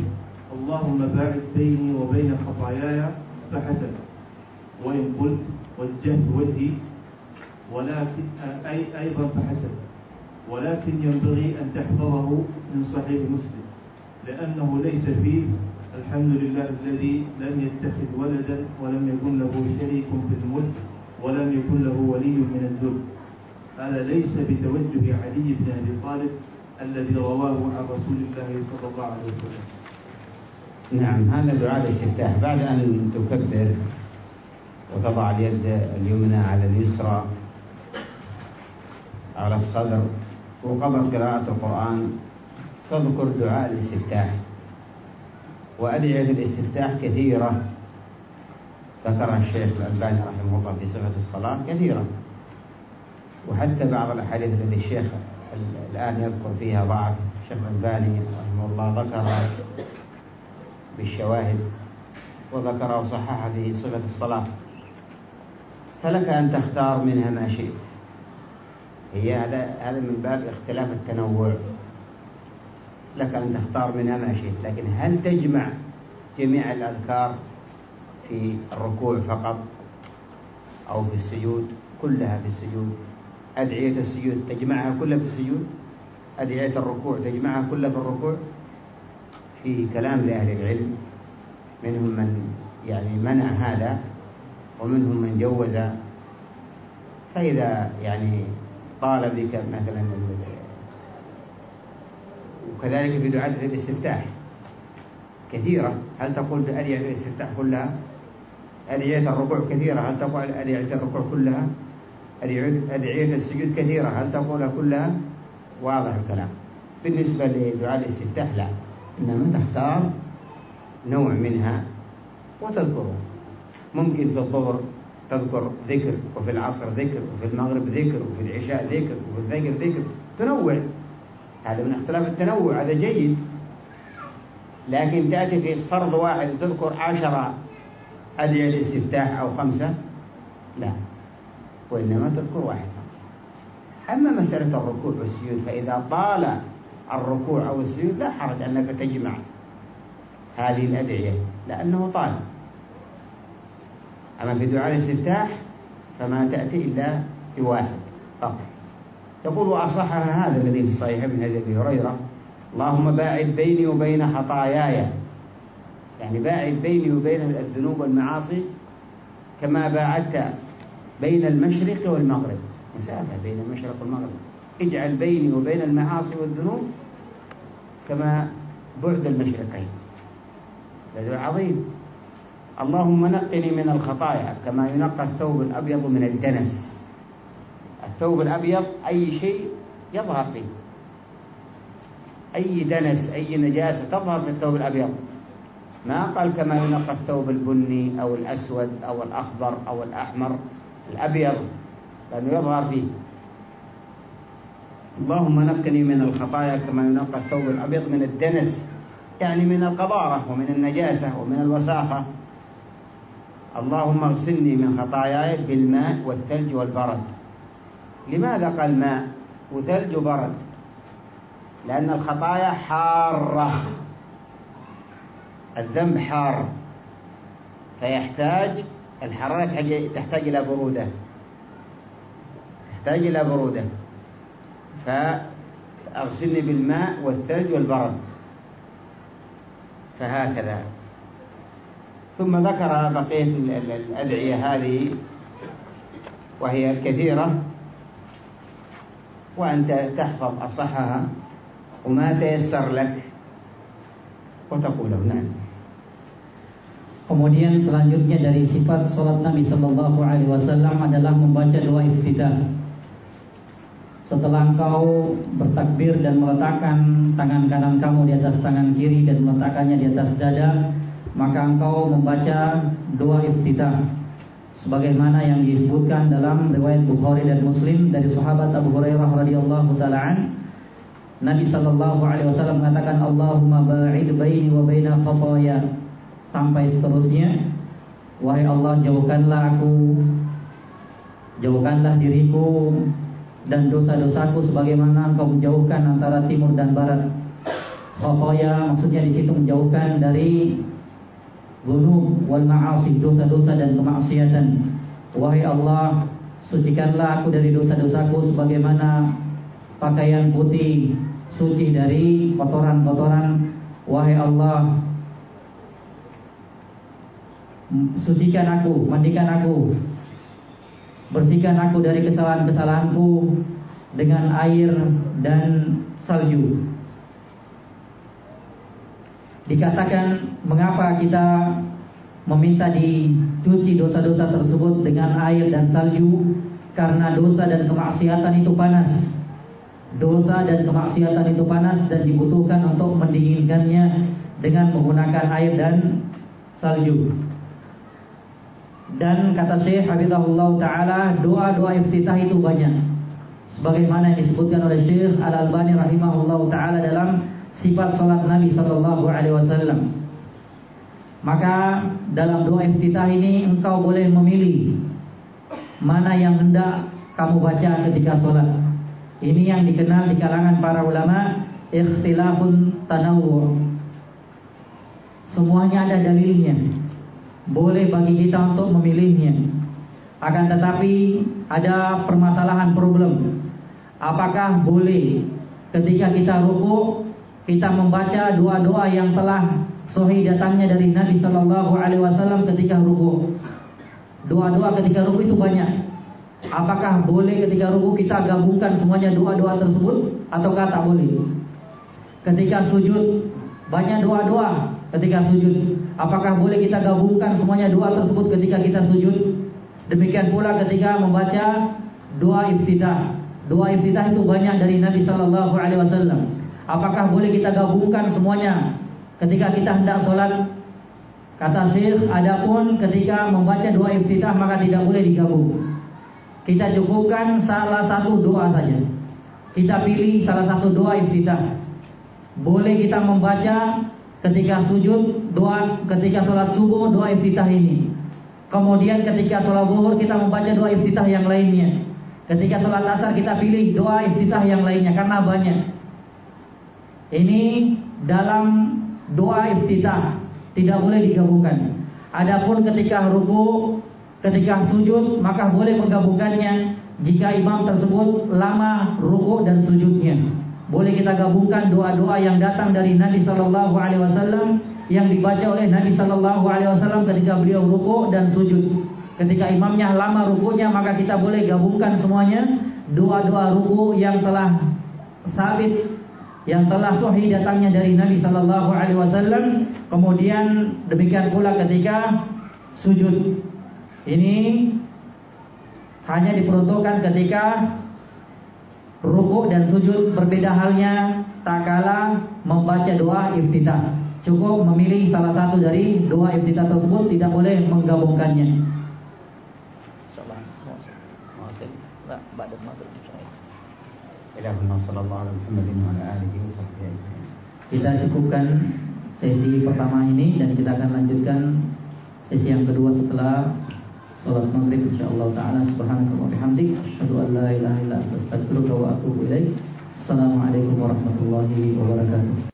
Speaker 3: اللهم باعد بيني وبين خطاياي فحسن وإن قلت وجهت وجهي ولكن أي أيضا فحسن ولكن ينبغي أن تحفظه من صحيح مسلم لأنه ليس فيه الحمد لله الذي لم يتخذ ولدا ولم يكن له شريك في الملك ولم يكن له ولي من الذل. هذا ليس بتوجه علي بن أبي طالب الذي رواه عن رسول الله صلى الله عليه وسلم.
Speaker 1: نعم هذا دعاء الاستفتاح. بعد أن تكبر وتضع اليد اليمنى على اليسرى على الصدر وقبل قراءة القرآن تذكر دعاء الاستفتاح. وأدعية الاستفتاح كثيرة. ذكرها الشيخ الألباني رحمه الله في صفة الصلاة كثيرة. وحتى بعض الأحاديث التي الشيخ الآن يذكر فيها ضعف الشيخ الألباني رحمه الله ذكرها بالشواهد وذكر وصحح في صفة الصلاة. فلك أن تختار منها ما شئت. هي هذا هذا من باب اختلاف التنوع. لك أن تختار منها ما شئت لكن هل تجمع جميع الأذكار في الركوع فقط أو في السجود؟ كلها في السجود. أدعية السجود تجمعها كلها في السجود أدعية الركوع تجمعها كلها في الركوع فيه كلام لأهل العلم منهم من يعني منع هذا ومنهم من جوز. فإذا يعني طال بك مثلا وكذلك في دعاء الاستفتاح كثيرة. هل تقول بأدعية الاستفتاح كلها؟ أدعية الركوع كثيرة. هل تقول أدعية الركوع كلها؟ أدعية السجود كثيرة. هل تقولها كلها؟ واضح الكلام. بالنسبة لدعاء الاستفتاح لا. إنما تختار نوع منها وتذكره. ممكن في الظهر تذكر ذكر وفي العصر ذكر وفي المغرب ذكر وفي العشاء ذكر وفي الفجر ذكر. تنوع. هذا من اختلاف التنوع. هذا جيد. لكن تأتي في فرض واحد تذكر عشرة أدعية الاستفتاح أو خمسة؟ لا. وإنما تذكر واحد أما مسألة الركوع والسجود فإذا طال الركوع أو السجود لا حرج أنك تجمع هذه الأدعية لأنه طال. أما في دعاء الاستفتاح فما تأتي إلا بواحد فقط. يقول وأصحها هذا الذي في الصحيح من أبي هريرة اللهم باعد بيني وبين خطاياي. يعني باعد بيني وبين الذنوب والمعاصي كما باعدت بين المشرق والمغرب. مسافة بين المشرق والمغرب. اجعل بيني وبين المعاصي والذنوب كما بعد المشرقين. هذا عظيم. اللهم نقني من الخطايا كما ينقى الثوب الأبيض من الدنس. الثوب الأبيض أي شيء يظهر فيه. أي دنس أي نجاسة تظهر في الثوب الأبيض.
Speaker 5: ما قال كما ينقى الثوب البني أو الأسود أو الأخضر أو الأحمر. الأبيض لأنه يظهر فيه. اللهم نقني من الخطايا كما ينقى الثوب الأبيض من الدنس يعني من القذارة ومن النجاسة ومن الوساخة. اللهم اغسلني من خطاياي بالماء والثلج والبرد. لماذا قال ماء وثلج وبرد؟ لأن الخطايا حارة. الذنب حار. فيحتاج الحرارة تحتاج إلى برودة. تحتاج إلى برودة. فأغسلني بالماء والثلج والبرد. فهكذا. ثم ذكر بقية الأدعية هذه وهي كثيرة وأنت تحفظ أصحها. وما تيسر لك. وتقوله نعم
Speaker 2: Kemudian selanjutnya dari sifat sholat Nabi Shallallahu Alaihi Wasallam adalah membaca doa iftitah. Setelah engkau bertakbir dan meletakkan tangan kanan kamu di atas tangan kiri dan meletakkannya di atas dada, maka engkau membaca doa iftitah. Sebagaimana yang disebutkan dalam riwayat Bukhari dan Muslim dari sahabat Abu Hurairah radhiyallahu taala Nabi Shallallahu Alaihi Wasallam mengatakan Allahumma ba'id baini wa baina khataya sampai seterusnya. Wahai Allah jauhkanlah aku. Jauhkanlah diriku dan dosa-dosaku sebagaimana engkau menjauhkan antara timur dan barat. Khataya maksudnya di situ menjauhkan dari gunung wal ma'asi dosa-dosa dan kemaksiatan. Wahai Allah sucikanlah aku dari dosa-dosaku sebagaimana pakaian putih suci dari kotoran-kotoran. Wahai Allah sucikan aku, mandikan aku, bersihkan aku dari kesalahan-kesalahanku dengan air dan salju. Dikatakan mengapa kita meminta dicuci dosa-dosa tersebut dengan air dan salju karena dosa dan kemaksiatan itu panas. Dosa dan kemaksiatan itu panas dan dibutuhkan untuk mendinginkannya dengan menggunakan air dan salju. Dan kata Syekh Habibullah Ta'ala Doa-doa iftitah itu banyak. Sebagaimana yang disebutkan oleh Syekh Al-Albani Rahimahullah Ta'ala Dalam sifat salat Nabi Sallallahu Alaihi Wasallam. Maka dalam doa iftitah ini Engkau boleh memilih Mana yang hendak kamu baca ketika salat. Ini yang dikenal di kalangan para ulama Ikhtilafun tanawur Semuanya ada dalilnya boleh bagi kita untuk memilihnya. Akan tetapi ada permasalahan problem. Apakah boleh ketika kita ruku kita membaca doa-doa yang telah sahih datangnya dari Nabi Shallallahu Alaihi Wasallam ketika ruku? Doa-doa ketika ruku itu banyak. Apakah boleh ketika ruku kita gabungkan semuanya doa-doa tersebut ataukah tak boleh? Ketika sujud banyak doa-doa ketika sujud. Apakah boleh kita gabungkan semuanya doa tersebut ketika kita sujud? Demikian pula ketika membaca doa iftitah. Doa iftitah itu banyak dari Nabi Shallallahu Alaihi Wasallam. Apakah boleh kita gabungkan semuanya ketika kita hendak sholat? Kata Syekh, adapun ketika membaca doa iftitah maka tidak boleh digabung. Kita cukupkan salah satu doa saja. Kita pilih salah satu doa iftitah. Boleh kita membaca ketika sujud doa ketika sholat subuh doa iftitah ini. Kemudian ketika sholat zuhur kita membaca doa iftitah yang lainnya. Ketika sholat asar kita pilih doa iftitah yang lainnya karena banyak. Ini dalam doa iftitah tidak boleh digabungkan. Adapun ketika ruku ketika sujud maka boleh menggabungkannya jika imam tersebut lama ruku dan sujudnya. Boleh kita gabungkan doa-doa yang datang dari Nabi Shallallahu Alaihi Wasallam yang dibaca oleh Nabi Shallallahu Alaihi Wasallam ketika beliau ruku dan sujud. Ketika imamnya lama rukunya maka kita boleh gabungkan semuanya doa-doa ruku yang telah sabit yang telah sahih datangnya dari Nabi Shallallahu Alaihi Wasallam. Kemudian demikian pula ketika sujud. Ini hanya diperuntukkan ketika Ruku dan sujud berbeda halnya tak kala membaca doa iftitah cukup memilih salah satu dari dua entitas tersebut tidak boleh menggabungkannya. Kita cukupkan sesi pertama ini dan kita akan lanjutkan sesi yang kedua setelah salat maghrib insyaallah taala. Subhanaka wa bihamdik asyhadu an la ilaha illa anta astaghfiruka wa atubu ilaik. Warahmatullahi wabarakatuh.